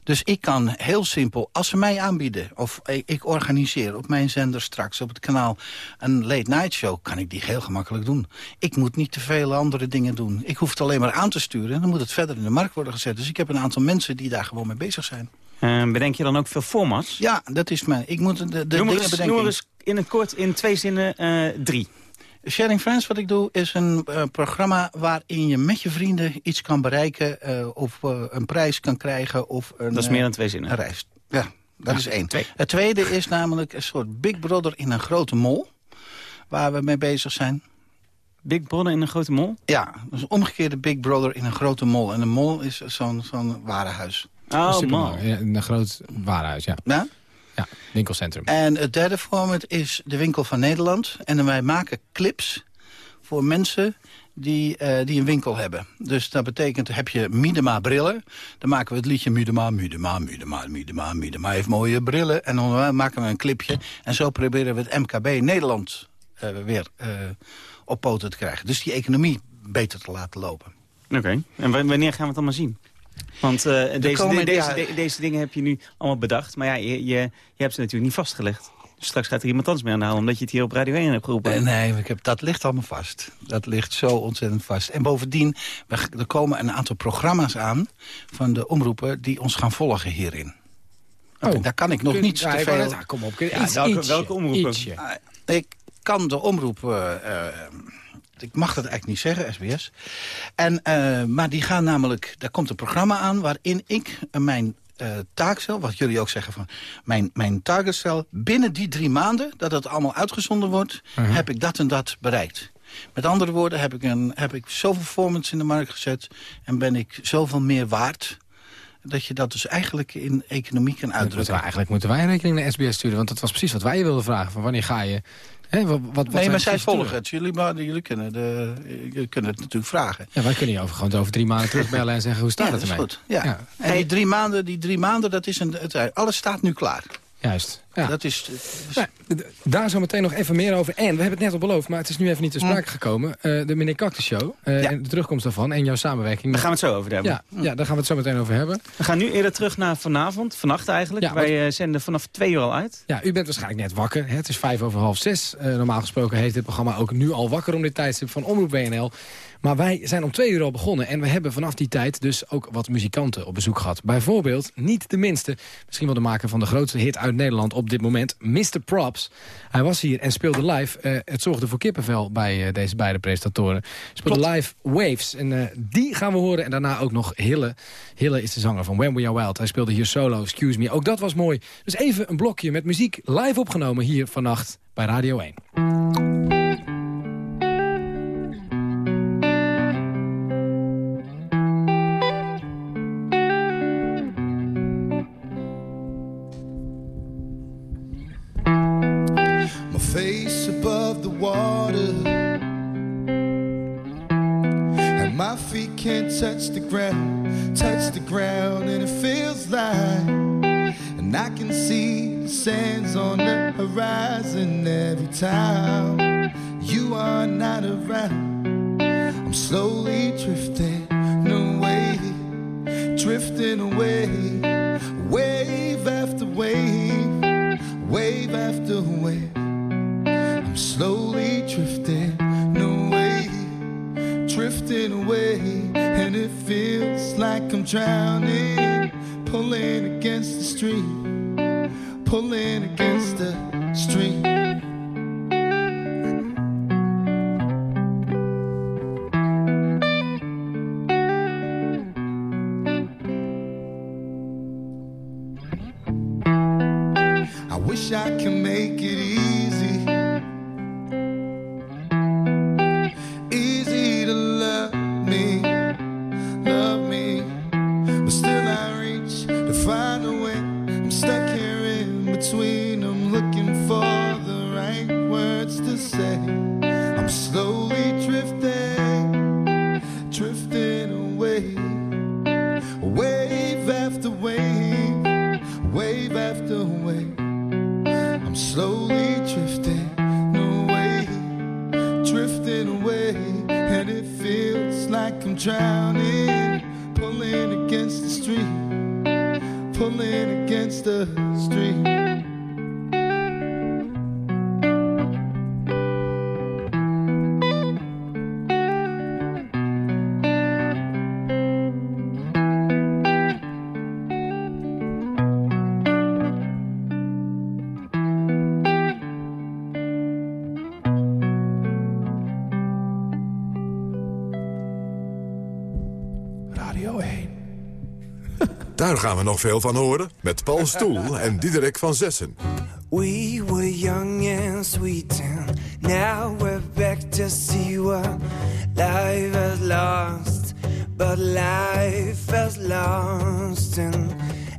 Dus ik kan heel simpel, als ze mij aanbieden... of ik, ik organiseer op mijn zender straks op het kanaal... een late night show, kan ik die heel gemakkelijk doen. Ik moet niet te veel andere dingen doen. Ik hoef het alleen maar aan te sturen... en dan moet het verder in de markt worden gezet. Dus ik heb een aantal mensen die daar gewoon mee bezig zijn. Eh, bedenk je dan ook veel formats? Ja, dat is mijn... Ik moet de, de noem, dingen eens, bedenken. noem eens in het kort, in twee zinnen, eh, drie. Sharing Friends, wat ik doe, is een eh, programma waarin je met je vrienden iets kan bereiken... eh, of een prijs kan krijgen of een, Dat is meer dan twee zinnen. een reis. Ja, dat Ja, is één. twee. Het tweede is namelijk een soort Big Brother in een grote mol... waar we mee bezig zijn. Big Brother in een grote mol? Ja, dus omgekeerde Big Brother in een grote mol. En een mol is zo'n zo'n warenhuis. Oh, ja, een groot warenhuis, ja. Ja? Ja, winkelcentrum. En het derde format is de Winkel van Nederland. En wij maken clips voor mensen die, eh, die een winkel hebben. Dus dat betekent, heb je Miedema brillen... dan maken we het liedje Miedema, Miedema, Miedema, Miedema, Miedema heeft mooie brillen. En dan maken we een clipje. En zo proberen we het MKB Nederland eh, weer eh, op poten te krijgen. Dus die economie beter te laten lopen. Oké. En wa- wanneer gaan we het allemaal zien? Want eh, deze, de- deze, ja. de- deze dingen heb je nu allemaal bedacht. Maar ja, je, je, je hebt ze natuurlijk niet vastgelegd. Dus straks gaat er iemand anders mee aan de haal... omdat je het hier op Radio 1 hebt geroepen. Eh, nee, ik heb, dat ligt allemaal vast. Dat ligt zo ontzettend vast. En bovendien, we, er komen een aantal programma's aan van de omroepen... die ons gaan volgen hierin. Oké, daar kan ik nog Kun- niet ja, te veel... kom op, Ja, welke- ietsje, welke omroepen? ietsje. Ah, Ik kan de omroep... ik mag dat eigenlijk niet zeggen, SBS. En, eh, maar die gaan namelijk... Daar komt een programma aan waarin ik eh, mijn eh, taakcel... wat jullie ook zeggen van... mijn, mijn targetcel binnen die drie maanden... dat het allemaal uitgezonden wordt... Mhm. heb ik dat en dat bereikt. Met andere woorden heb ik, een, heb ik zoveel formats in de markt gezet... en ben ik zoveel meer waard... dat je dat dus eigenlijk in economie kan uitdrukken. eigenlijk moeten wij een rekening naar SBS sturen. Want dat was precies wat wij wilden vragen. Van wanneer ga je... Hè, wat, wat, Nee, maar zij volgen het. Jullie, maar, jullie, kunnen de, jullie kunnen het natuurlijk vragen. Ja, wij kunnen je over, gewoon over drie maanden terugbellen en zeggen hoe staat ja, het dat is ermee. goed. Ja. Ja. En die drie maanden, die drie maanden, dat is een, het, alles staat nu klaar. Juist. Ja. Dat is, Nou, daar zo meteen nog even meer over. En we hebben het net al beloofd, maar het is nu even niet ter sprake gekomen. Eh, de Meneer Cactus Show eh, Ja. en de terugkomst daarvan en jouw samenwerking. Daar gaan we het zo over hebben. ja, ja, daar gaan we het zo meteen over hebben. We gaan nu eerder terug naar vanavond, vannacht eigenlijk. Ja, Wij eh, zenden vanaf twee uur al uit. Ja, u bent waarschijnlijk net wakker. Hè? Het is vijf over half zes. Eh, normaal gesproken heet dit programma ook nu al wakker om dit tijdstip van Omroep WNL. Maar wij zijn om twee uur al begonnen. En we hebben vanaf die tijd dus ook wat muzikanten op bezoek gehad. Bijvoorbeeld, niet de minste, misschien wel de maker van de grootste hit uit Nederland op dit moment, Mr. Props. Hij was hier en speelde live. Eh, het zorgde voor kippenvel bij eh, deze beide presentatoren. Speelde live Waves. En eh, die gaan we horen. En daarna ook nog Hille. Hille is de zanger van When We Are Wild. Hij speelde hier solo, Excuse Me. Ook dat was mooi. Dus even een blokje met muziek live opgenomen hier vannacht bij Radio 1. rising every time. gaan we nog veel van horen met Paul Stoel en Diederik van Zessen. We were young and sweet and now we're back to see what life has lost. But life has lost and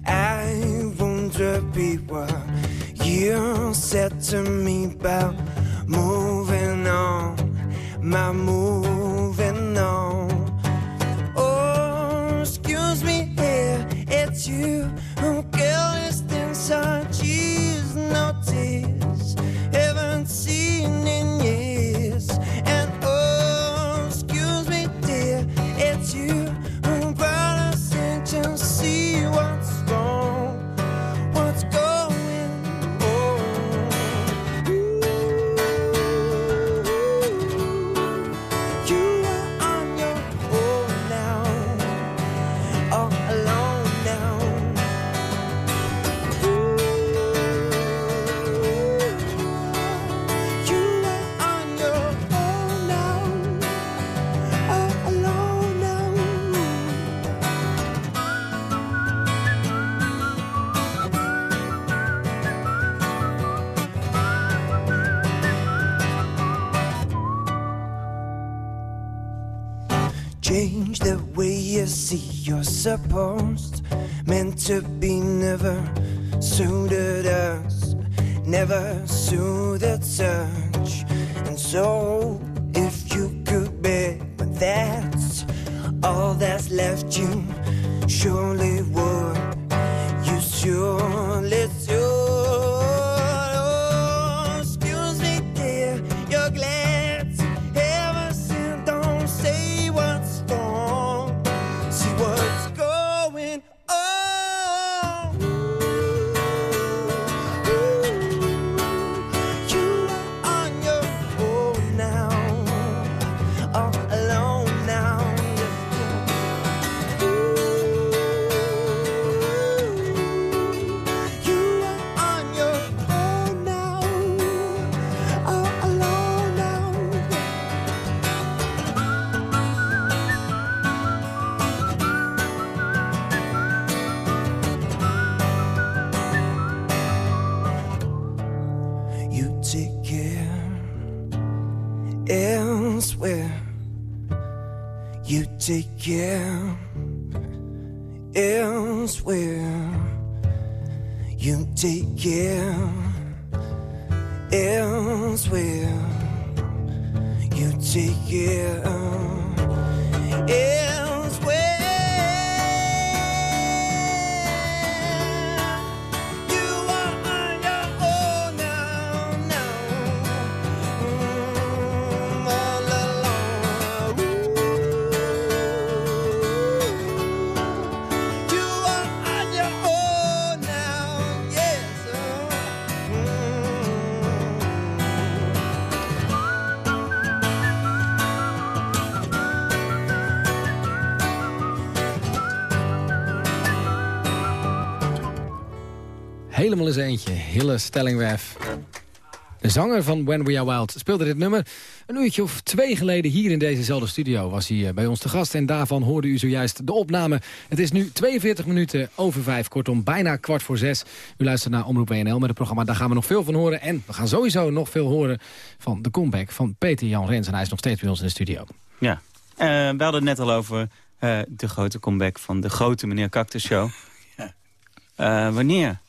I wonder repeat what you said to me about moving on, my moving on. you. I'm careless inside. supposed meant to be never suited us, never suited. here elsewhere. You take care elsewhere. Helemaal eens eentje. Hille Stellingwerf. De zanger van When We Are Wild speelde dit nummer. Een uurtje of twee geleden hier in dezezelfde studio was hij eh, bij ons te gast. En daarvan hoorde u zojuist de opname. Het is nu 42 minuten over vijf, kortom bijna kwart voor zes. U luistert naar Omroep WNL met het programma. Daar gaan we nog veel van horen. En we gaan sowieso nog veel horen van de comeback van Peter Jan Rens. En hij is nog steeds bij ons in de studio. Ja, Eh, we hadden het net al over eh, de grote comeback van de grote meneer Cactus Show. Eh, wanneer?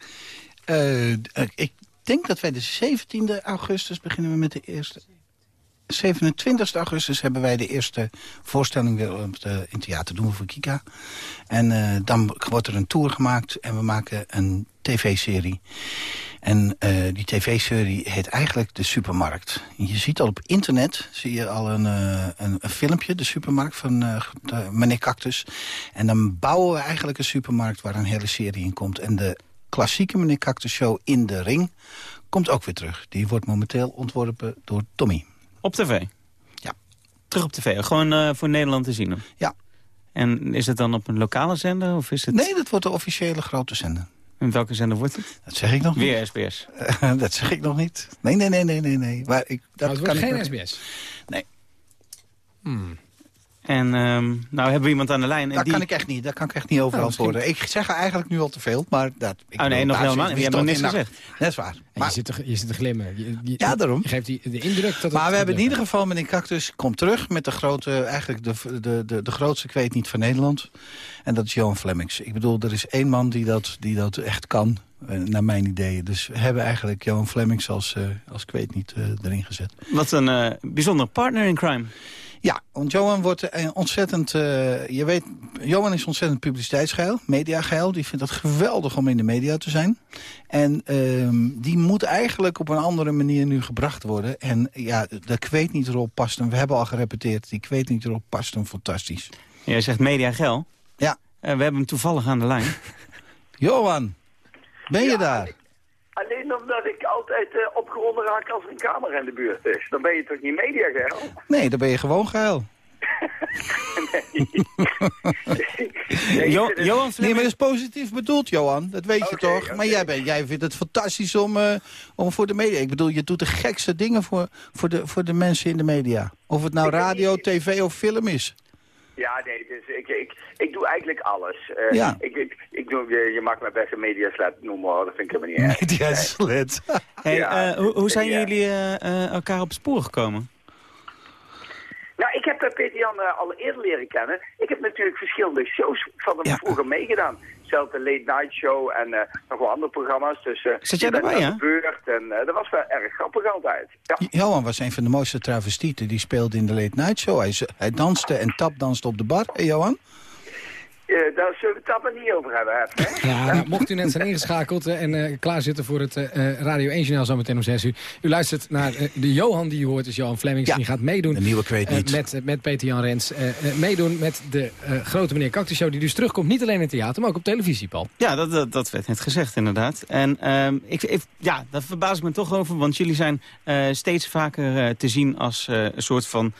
Eh, ik denk dat wij de 17e augustus beginnen we met de eerste... 27 augustus hebben wij de eerste voorstelling weer op de, in theater doen we voor Kika. En eh, dan wordt er een tour gemaakt en we maken een tv-serie. En eh, die tv-serie heet eigenlijk De Supermarkt. Je ziet al op internet, zie je al een, eh, een, filmpje, De Supermarkt van eh, de, meneer Cactus. En dan bouwen we eigenlijk een supermarkt waar een hele serie in komt. En de klassieke meneer Cactus show in de ring komt ook weer terug. Die wordt momenteel ontworpen door Tommy. Op tv? Ja. Terug op tv, gewoon eh, voor Nederland te zien? Ja. En is het dan op een lokale zender? Of is het... Nee, dat wordt de officiële grote zender. En welke zender wordt het? Dat zeg ik nog Weer niet. SBS? dat zeg ik nog niet. Nee, nee, nee, nee, nee. nee. Maar ik, dat Maar het wordt kan ik geen nog- SBS? Nee. En ehm, nou hebben we iemand aan de lijn. En Daar die... kan ik echt niet, daar kan ik echt niet over Nou, antwoorden. Ik zeg eigenlijk nu al te veel, maar dat... Ik Oh nee, nog helemaal niet. Je hebt nog niks gezegd. Dat is waar. Maar, je, zit te, je zit te glimmen. Je, je- Ja, daarom. Je geeft die, de indruk dat het... maar we hebben in ieder geval, meneer Cactus komt terug met de grote, eigenlijk de, de, de, de grootste kweet niet van Nederland. En dat is Johan Flemmings. Ik bedoel, er is één man die dat, die dat echt kan, eh, naar mijn idee. Dus we hebben eigenlijk Johan Flemmings als, eh, als kweet niet eh, erin gezet. Wat een eh bijzonder partner in crime. Ja, want Johan wordt eh, ontzettend... eh, je weet, Johan is ontzettend publiciteitsgeil, mediageil. Die vindt het geweldig om in de media te zijn. En ehm, die moet eigenlijk op een andere manier nu gebracht worden. En ja, de kweet niet erop past hem. We hebben al gerepeteerd. Die kweet niet erop past hem fantastisch. Jij zegt media gel. Ja. Eh, we hebben hem toevallig aan de lijn. Johan, ben je daar? Alleen omdat ik altijd opgewonden raak als er een camera in de buurt is. Dan ben je toch niet media geil? Nee, dan ben je gewoon geil. Jo- Johan Nee, maar dat is positief bedoeld, Johan. Dat weet je toch? Maar jij, bent, jij vindt het fantastisch om, eh, om voor de media... Ik bedoel, je doet de gekste dingen voor, voor, de, voor de mensen in de media. Of het nou radio, tv of film is. Ja, nee, dus ik, ik, ik doe eigenlijk alles. Eh, Ja. ik, ik, ik doe, je, je mag me best een mediaslet noemen hoor, dat vind ik helemaal niet erg. Media slet. Hey, Ja. eh, hoe, hoe zijn jullie eh, elkaar op het spoor gekomen? Nou, ik heb Peter Jan al eerder leren kennen. Ik heb natuurlijk verschillende shows van hem Ja. vroeger meegedaan. De Late Night Show en eh, nog wel andere programma's. Dus, eh, Zat jij daarbij, ja? beurt en eh, dat was wel erg grappig altijd. Ja. Johan was een van de mooiste travestieten. Die speelde in de Late Night Show. Hij, hij danste en tapdanste op de bar. Hé, Johan? Eh, daar zullen we het dan maar niet over hebben. Hè? Ja, mocht u net zijn ingeschakeld eh, en eh, klaar zitten voor het eh, eh, Radio 1-journaal zometeen om 6 uur. U luistert naar de Johan die u hoort, is Johan Flemings. Ja, die gaat meedoen de nieuwe kweet niet. met, met Peter Jan Rens. eh, eh, meedoen met de eh, grote meneer Cactus Show die dus terugkomt. Niet alleen in het theater, maar ook op televisie, Paul. Ja, dat, dat, dat werd net gezegd inderdaad. En ehm, ik, ik, ja, daar verbaas ik me toch over, want jullie zijn eh, steeds vaker eh, te zien als eh, een soort van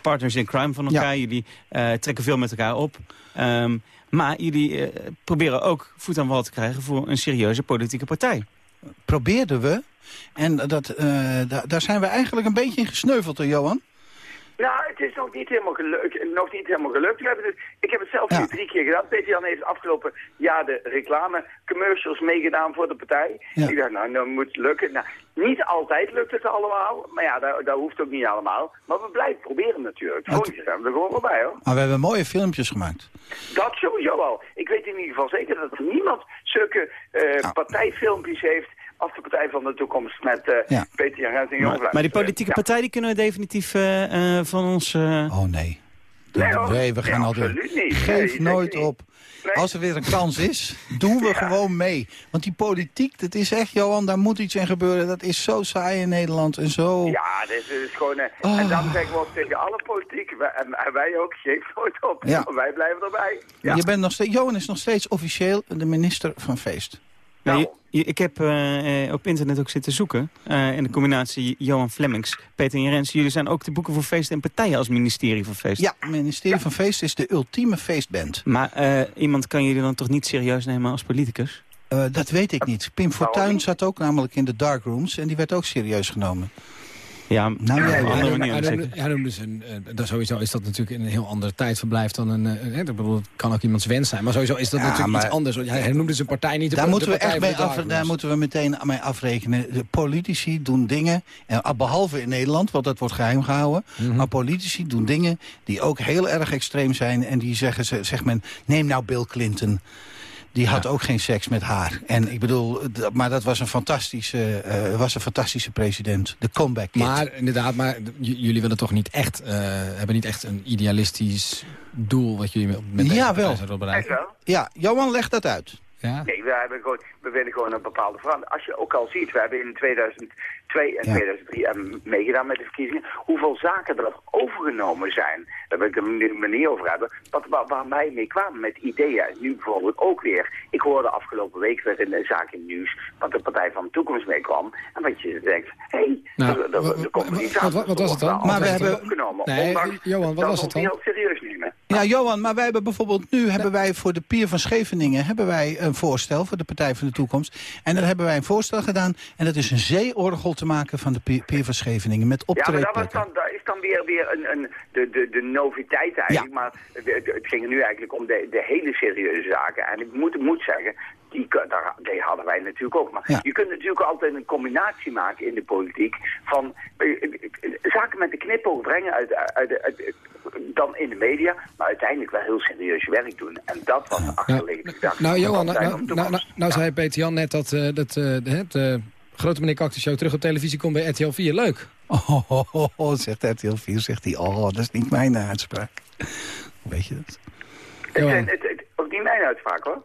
partners in crime van elkaar. Jullie eh, trekken veel met elkaar op. Ehm, maar jullie eh, proberen ook voet aan wal te krijgen voor een serieuze politieke partij. Probeerden we. En dat, eh, da- daar zijn we eigenlijk een beetje in gesneuveld, Johan. Nou, het is nog niet helemaal gelukt. Nog niet helemaal gelukt. We hebben het, ik heb het zelf Ja. nu drie keer gedaan. Peter Jan heeft afgelopen jaar de reclame commercials meegedaan voor de partij. Ja. Ik dacht, nou, nou moet het lukken. Nou, niet altijd lukt het allemaal. Maar ja, dat, dat hoeft ook niet allemaal. Maar we blijven proberen natuurlijk. Volgend jaar zijn we er gewoon voorbij hoor. Maar we hebben mooie filmpjes gemaakt. Dat sowieso al. Ik weet in ieder geval zeker dat er niemand zulke eh, partijfilmpjes heeft als de Partij van de Toekomst met eh, Peter Jan Rens en Jong Maar, maar die politieke Ja. partij die kunnen we definitief eh, eh, van ons... Oh nee. Nee, hoor. Nee, we gaan Nee, altijd... niet. Geef Nee, nooit op. Als er weer een kans is, doen we gewoon mee. Want die politiek, dat is echt, Johan, daar moet iets in gebeuren. Dat is zo saai in Nederland en zo... Ja, dit is gewoon... Oh. En dan zeggen we ook tegen alle politiek, wij- en, en wij ook, geef nooit op. Ja. Wij blijven erbij. Ja. Je bent nog steeds, Johan is nog steeds officieel de minister van feest. Nou, je- je- ik heb eh, eh, op internet ook zitten zoeken. eh, in de combinatie Johan Flemmings, Peter en Rens. Jullie zijn ook de boeken voor feesten en partijen als ministerie van feest. Ja, het ministerie van Feest is de ultieme feestband. Maar eh, iemand kan jullie dan toch niet serieus nemen als politicus? Eh, dat weet ik niet. Pim Fortuyn zat ook namelijk in de darkrooms en die werd ook serieus genomen. Ja, nou, op een wel. andere manier. Hij zeker. noemde, hij noemde zijn, eh, sowieso is dat natuurlijk een heel andere tijdverblijf dan een... ik bedoel, het kan ook iemands wens zijn. Maar sowieso is dat Ja, natuurlijk maar- iets anders. Hij, hij noemde zijn partij niet de Daar moeten, we echt mee af, darkrooms. daar moeten we meteen mee afrekenen. De politici doen dingen, en, ah, behalve in Nederland, want dat wordt geheim gehouden. Mhm. Maar politici doen dingen die ook heel erg extreem zijn. En die zeggen, ze- zegt men, neem nou Bill Clinton. Die had ook geen seks met haar. En ik bedoel, maar dat was een fantastische, eh, was een fantastische president. De comeback kid. Maar inderdaad, maar jullie willen toch niet echt, eh, hebben niet echt een idealistisch doel wat jullie met deze Ja, bereiken? Wel? Ja, Johan, leg dat uit. Ja? Nee, we, hebben gewoon, we willen gewoon een bepaalde verandering. Als je ook al ziet, we hebben in 2002 en Ja. 2003 en meegedaan met de verkiezingen, hoeveel zaken er overgenomen zijn. Daar wil ik het maar niet over hebben. Wat, waar, waar wij mee kwamen met ideeën. Nu bijvoorbeeld ook weer. Ik hoorde afgelopen week weer in een zaak in het nieuws wat de Partij van de Toekomst mee kwam. En wat je denkt, hé, hey, Nou, er, er, er komt iets wa- aan. wat- wat was het dan? Maar we hebben- opgenomen. Nee, ondanks Johan, wat was het niet dan? heel serieus nemen. Ja, Johan, maar wij hebben bijvoorbeeld nu hebben wij voor de Pier van Scheveningen hebben wij een voorstel voor de Partij van de Toekomst. En daar hebben wij een voorstel gedaan. En dat is een zeeorgel te maken van de Pier, van Scheveningen met Ja, maar dat, was dan, dat is dan weer, weer een, een, de, de, de noviteit eigenlijk. Maar het, het- ging nu eigenlijk om de, de hele serieuze zaken. En ik moet, moet zeggen, die, daar, die hadden wij natuurlijk ook. Maar Ja. je kunt natuurlijk altijd een combinatie maken in de politiek van eh, eh, eh, zaken met de knipoog brengen uit, uit, uit- dan in de media, maar uiteindelijk wel heel serieus werk doen. En dat was de achterliggende gedachte. Nou, van Johan, nou, nou, nou, nou, nou zei Peter Jan net dat, eh, dat eh, de, de grote meneer Cactus Show terug op televisie komt bij RTL 4. Leuk. Oh, oh, oh, oh, zegt RTL 4, zegt hij. Oh, dat is niet mijn eh, uitspraak. Hoe weet je dat? Het, het, het, ook niet mijn uitspraak hoor.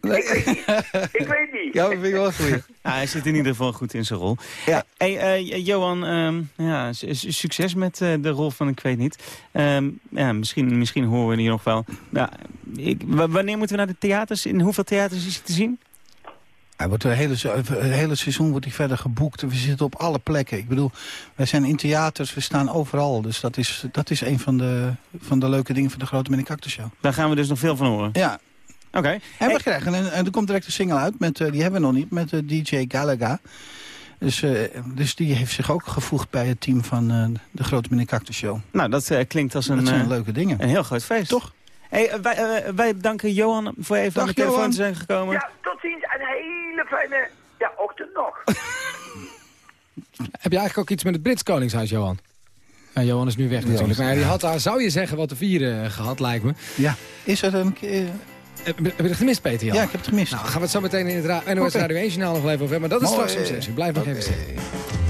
Ik weet niet. Ik weet niet. Ja, dat vind ik wel goed. Ja, hij zit in ieder geval goed in zijn rol. Ja. Hey, eh, Johan, ehm, ja, su- su- succes met eh, de rol van Ik weet niet. Ehm, ja, misschien, misschien horen we die nog wel. Nou, ik, wanneer moeten we naar de theaters? In hoeveel theaters is hij te zien? Hij wordt het, hele, het hele seizoen wordt hij verder geboekt. We zitten op alle plekken. Ik bedoel, wij zijn in theaters, we staan overal. Dus dat is, dat is een van de, van de leuke dingen van de Grote Meneer Cactus Show. Daar gaan we dus nog veel van horen. Ja, Oké. en Hey, we krijgen een, en er komt direct een single uit, met, eh, die hebben we nog niet, met eh, DJ Galaga. Dus, eh, dus die heeft zich ook gevoegd bij het team van eh, de Grote Meneer Cactus Show. nou, dat eh, klinkt als een, dat zijn eh, leuke dingen. een heel groot feest. Toch? Hey, eh, wij, eh, wij danken Johan voor even Dag, aan de telefoon Johan. te zijn gekomen. Ja, tot ziens. Een hele fijne ja, ochtend nog. Heb je eigenlijk ook iets met het Brits Koningshuis, Johan? Ja, Johan is nu weg natuurlijk. Maar die had daar, zou je zeggen, wat te vieren gehad, lijkt me. Ja. Is er een keer... Heb, heb je het gemist, Peter Jan? Ja, ik heb het gemist. Nou, gaan we het zo meteen in het NOS Oké. Radio 1 journaal nog even over hebben. Maar dat is Mooi. straks om 6 uur. Blijf nog even zitten.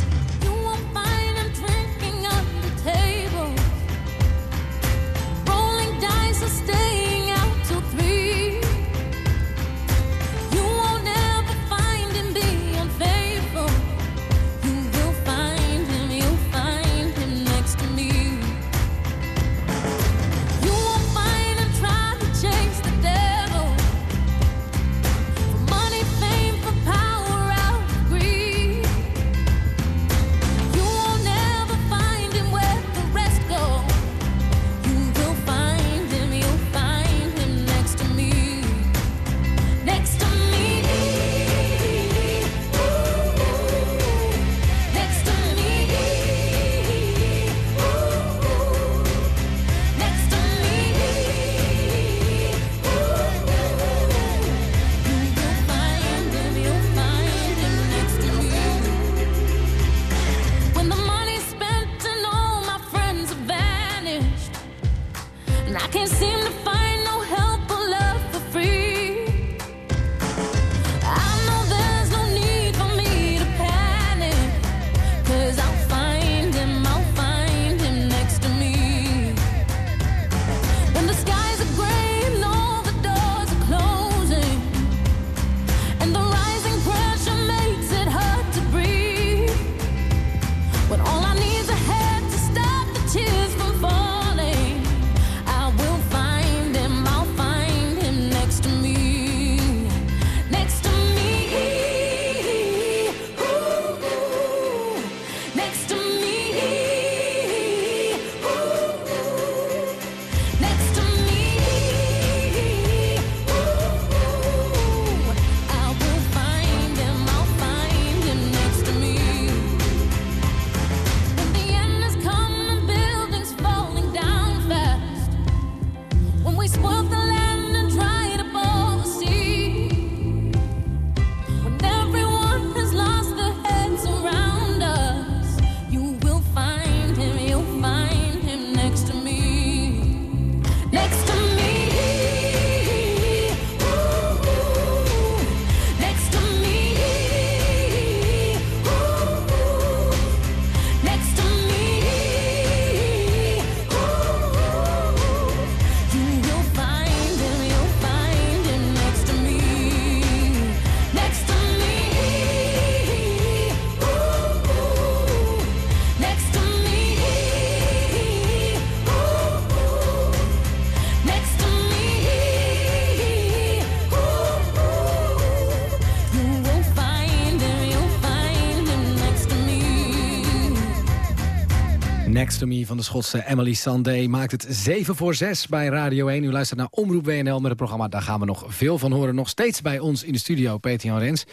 Van de Schotse Emily Sandé maakt het 7 voor 6 bij Radio 1. U luistert naar Omroep WNL met het programma. Daar gaan we nog veel van horen. Nog steeds bij ons in de studio, Peter Jan Rens.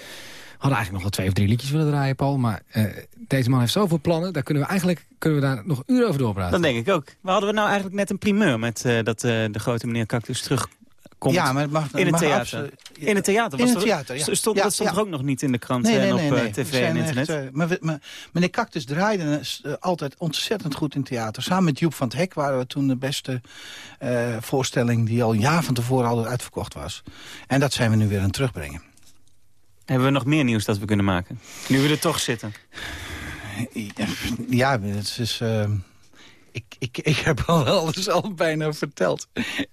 Hadden eigenlijk nog wel twee of drie liedjes willen draaien, Paul. Maar eh, deze man heeft zoveel plannen. Daar kunnen we eigenlijk kunnen we daar nog uren over doorpraten. Dat denk ik ook. We hadden we nou eigenlijk net een primeur met eh, dat eh, de grote meneer Cactus Ja, maar het mag- in het mag theater. absoluut- In het theater? In Was het er- theater, ja. Stond, Ja, dat stond ja. er ook nog niet in de krant Nee, en nee, op nee, eh, tv en internet? echt, eh, maar maar meneer Cactus draaide eh, altijd ontzettend goed in theater. Samen met Joep van het Hek waren we toen de beste voorstelling... die al een jaar van tevoren al uitverkocht was. En dat zijn we nu weer aan het terugbrengen. Hebben we nog meer nieuws dat we kunnen maken? Nu we er toch zitten. Ja, het is... ik, ik, ik heb al alles al bijna verteld.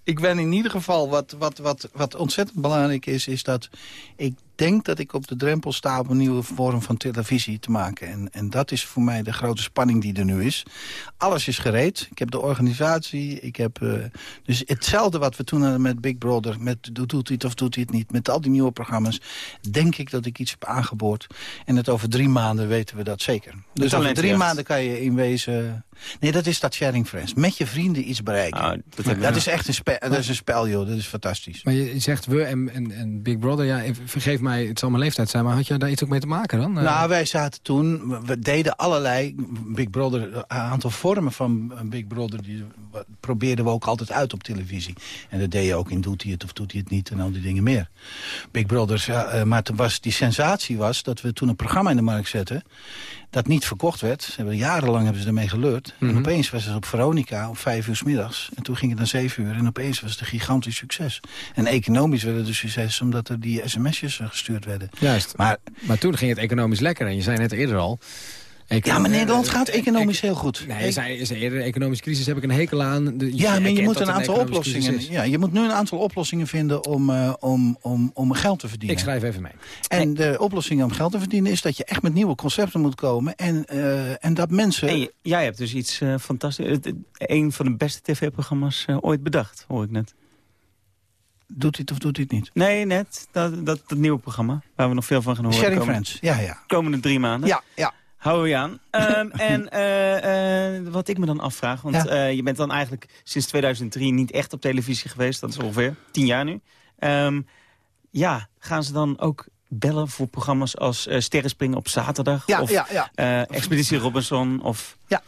Ik ben in ieder geval, wat, wat, wat, wat ontzettend belangrijk is... is dat ik denk dat ik op de drempel sta... om een nieuwe vorm van televisie te maken. En, en dat is voor mij de grote spanning die er nu is. Alles is gereed. Ik heb de organisatie. Ik heb, eh, dus hetzelfde wat we toen hadden met Big Brother... met doet hij het of doet hij het niet... met al die nieuwe programma's... denk ik dat ik iets heb aangeboord. En het over drie maanden weten we dat zeker. Dus over drie maanden kan je in wezen... Nee, dat is dat sharing friends. Met je vrienden iets bereiken. dat dat is echt een, spe dat is een spel, joh. Dat is fantastisch. Maar je zegt we en, en, en Big Brother. Ja, vergeef mij, het zal mijn leeftijd zijn. Maar had je daar iets ook mee te maken dan? Eh, Nou, wij zaten toen, we- deden allerlei Big Brother, een aantal vormen van Big Brother, die probeerden we ook altijd uit op televisie. En dat deed je ook in Doet hij het of Doet hij het niet en al die dingen meer. Big Brother, ja, eh, maar toen was, die sensatie was dat we toen een programma in de markt zetten, dat niet verkocht werd. Ze hebben, jarenlang hebben ze ermee geleurd. Mhm. En opeens was het op Veronica op vijf uur s middags. En toen ging het naar zeven uur. En opeens was het een gigantisch succes. En economisch werd het een succes omdat er die sms'jes eh, gestuurd werden. Juist. Maar, maar toen ging het economisch lekker. En je zei net eerder al... Ja, maar Nederland eh, gaat eh, economisch heel goed. Nee, je zei, zei eerder, economische crisis heb ik een hekel aan. De- Ja, maar je moet een aantal oplossingen. Ja, je moet nu een aantal oplossingen vinden om, eh, om, om, om geld te verdienen. Ik schrijf even mee. En de oplossing om geld te verdienen is dat je echt met nieuwe concepten moet komen. En, eh, en dat mensen... En jij hebt dus iets eh, fantastisch... Een van de beste tv-programma's eh, ooit bedacht, hoor ik net. Doet het of doet het niet? Nee, net. Dat, dat, dat nieuwe programma. Waar we nog veel van gaan horen. Sharing Friends, ja, ja. Komende drie maanden. Ja, ja. Hou je aan. Ehm, en eh, eh, wat ik me dan afvraag, want Ja. eh, je bent dan eigenlijk sinds 2003 niet echt op televisie geweest. Dat is ongeveer tien jaar nu. Ehm, ja, gaan ze dan ook bellen voor programma's als Sterrenspringen op zaterdag? Ja, of ja, Expeditie Robinson? Of... Ja.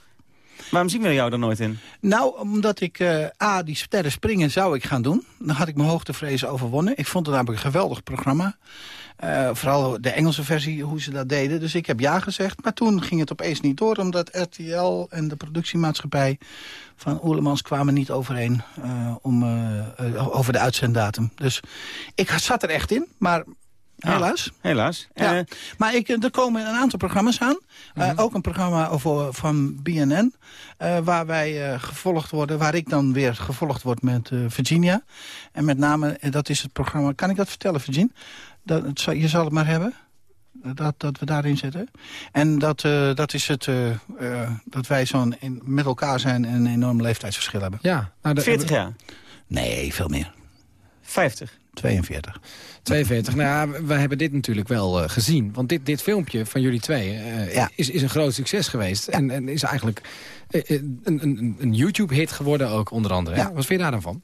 Waarom zien we jou er nooit in? Nou, omdat ik... eh, A, die sterren springen zou ik gaan doen. Dan had ik mijn hoogtevrees overwonnen. Ik vond het namelijk een geweldig programma. Eh, vooral de Engelse versie, hoe ze dat deden. Dus ik heb ja gezegd. Maar toen ging het opeens niet door. Omdat RTL en de productiemaatschappij van Oerlemans kwamen niet overeen eh, om, over de uitzenddatum. Dus ik zat er echt in. Maar helaas. Helaas. Ja. Eh, maar ik, er komen een aantal programma's aan. Eh, ook een programma over, van BNN. eh, waar wij eh, gevolgd worden. Waar ik dan weer gevolgd word met eh, Virginia. En met name, eh, dat is het programma... Kan ik dat vertellen, Virginia? Dat, het je zal het maar hebben. Dat, dat we daarin zitten. En dat, eh, dat is het... eh, eh, dat wij zo'n met elkaar zijn en een enorm leeftijdsverschil hebben. Ja, nou, de- 40 jaar? Nee, veel meer. 50? 42. 42. Nou ja, we hebben dit natuurlijk wel eh, gezien. Want dit, dit filmpje van jullie twee eh, is, is een groot succes geweest. En, en is eigenlijk eh, een, een, een YouTube-hit geworden ook, onder andere. hè? Ja. Wat vind je daar dan van?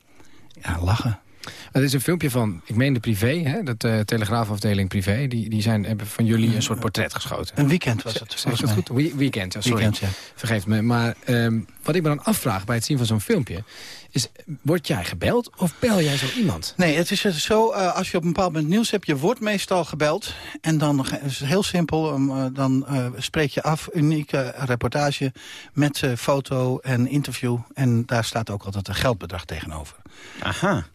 Ja, lachen. Het is een filmpje van, ik meen de privé, hè, dat telegraafafdeling privé. Die, die zijn, hebben van jullie een soort portret geschoten. Een weekend was het. Zeg dat mij. goed? We- weekend, ja, sorry. Weekend, ja. Vergeef me. Maar ehm, wat ik me dan afvraag bij het zien van zo'n filmpje... is, word jij gebeld of bel jij zo iemand? Nee, het is eh, zo, eh, als je op een bepaald moment nieuws hebt... je wordt meestal gebeld. En dan ge- is het heel simpel. um, eh, dan eh, spreek je af, unieke reportage... met eh, foto en interview. En daar staat ook altijd een geldbedrag tegenover. Aha.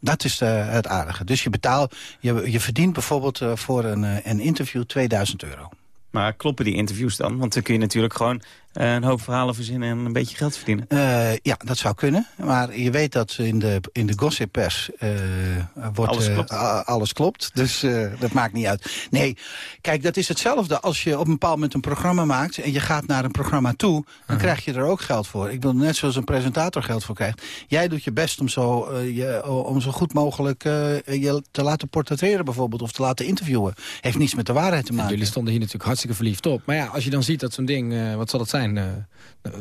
Dat is eh, het aardige. Dus je betaalt, je, je verdient bijvoorbeeld eh, voor een, eh, een interview 2000 euro. Maar kloppen die interviews dan? Want dan kun je natuurlijk gewoon eh, een hoop verhalen verzinnen en een beetje geld verdienen. Eh, ja, dat zou kunnen. Maar je weet dat in de, in de gossippers eh wordt Alles eh, klopt. alles klopt. Dus eh, dat maakt niet uit. Nee, kijk, dat is hetzelfde als je op een bepaald moment een programma maakt... en je gaat naar een programma toe, dan krijg je er ook geld voor. Ik bedoel, net zoals een presentator geld voor krijgt. Jij doet je best om zo, eh, je, om zo goed mogelijk eh, je te laten portretteren bijvoorbeeld... of te laten interviewen. Heeft niets met de waarheid te maken. Jullie stonden hier natuurlijk hartstikke verliefd op. Maar ja, als je dan ziet dat zo'n ding, eh, wat zal het zijn? Zijn... eh,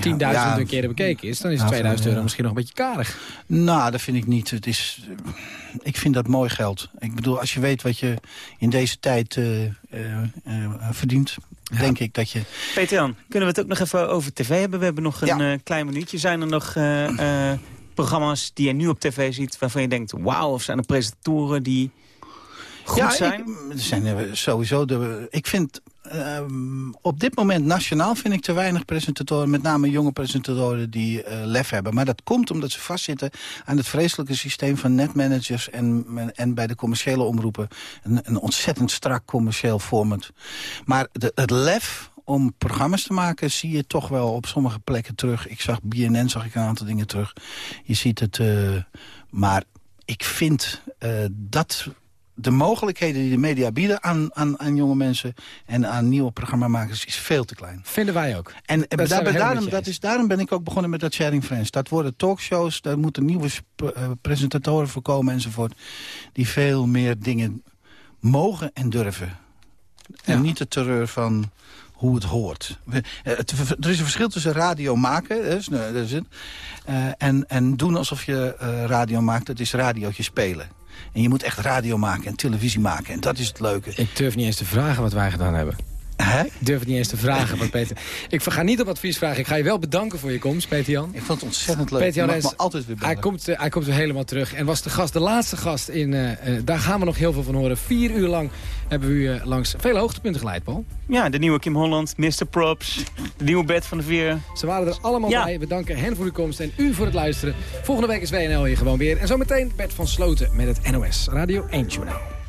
tien- 10.000 ja, keren bekeken is... dan is ja, 2000 euro ja. misschien nog een beetje karig. Nou, dat vind ik niet. Het is, ik vind dat mooi geld. Ik bedoel, als je weet wat je in deze tijd eh, eh, eh, verdient... denk ik dat je... Peter Jan, kunnen we het ook nog even over tv hebben? We hebben nog een eh, klein minuutje. Zijn er nog eh, eh, programma's die je nu op tv ziet... waarvan je denkt, wauw, of zijn er presentatoren die goed ja, zijn? Ik, er zijn er sowieso de, ik vind ehm, op dit moment nationaal vind ik te weinig presentatoren, met name jonge presentatoren die eh, lef hebben. Maar dat komt omdat ze vastzitten aan het vreselijke systeem van netmanagers en, en bij de commerciële omroepen een, een ontzettend strak commercieel format. Maar de, het lef om programma's te maken zie je toch wel op sommige plekken terug. Ik zag BNN, zag ik een aantal dingen terug. Je ziet het, eh, maar ik vind eh, dat de mogelijkheden die de media bieden aan, aan, aan jonge mensen... en aan nieuwe programmamakers is veel te klein. Vinden wij ook. En Daar daarom, dat is, daarom ben ik ook begonnen met dat Sharing Friends. Dat worden talkshows, daar moeten nieuwe eh, presentatoren voor komen enzovoort... die veel meer dingen mogen en durven. En niet de terreur van hoe het hoort. Eh, het- er is een verschil tussen radio maken nou, het, eh, en, en doen alsof je radio maakt. Dat is radiootje spelen. En je moet echt radio maken en televisie maken. En dat is het leuke. Ik durf niet eens te vragen wat wij gedaan hebben. Hè? Ik durf het niet eens te vragen wat Peter... Ik ga niet op advies vragen. Ik ga je wel bedanken voor je komst, Peter Jan. Ik vond het ontzettend leuk. Peter Jan me altijd weer bellen. hij komt, eh, hij komt weer helemaal terug. En was de gast, de laatste gast. In, eh, eh, daar gaan we nog heel veel van horen. Vier uur lang hebben we u langs vele hoogtepunten geleid, Paul. Ja, de nieuwe Kim Holland, Mr. Props, de nieuwe Bert van de Vier. Ze waren er allemaal Ja. bij. We danken hen voor uw komst en u voor het luisteren. Volgende week is WNL hier gewoon weer. En zometeen Bert van Sloten met het NOS Radio 1 Journaal.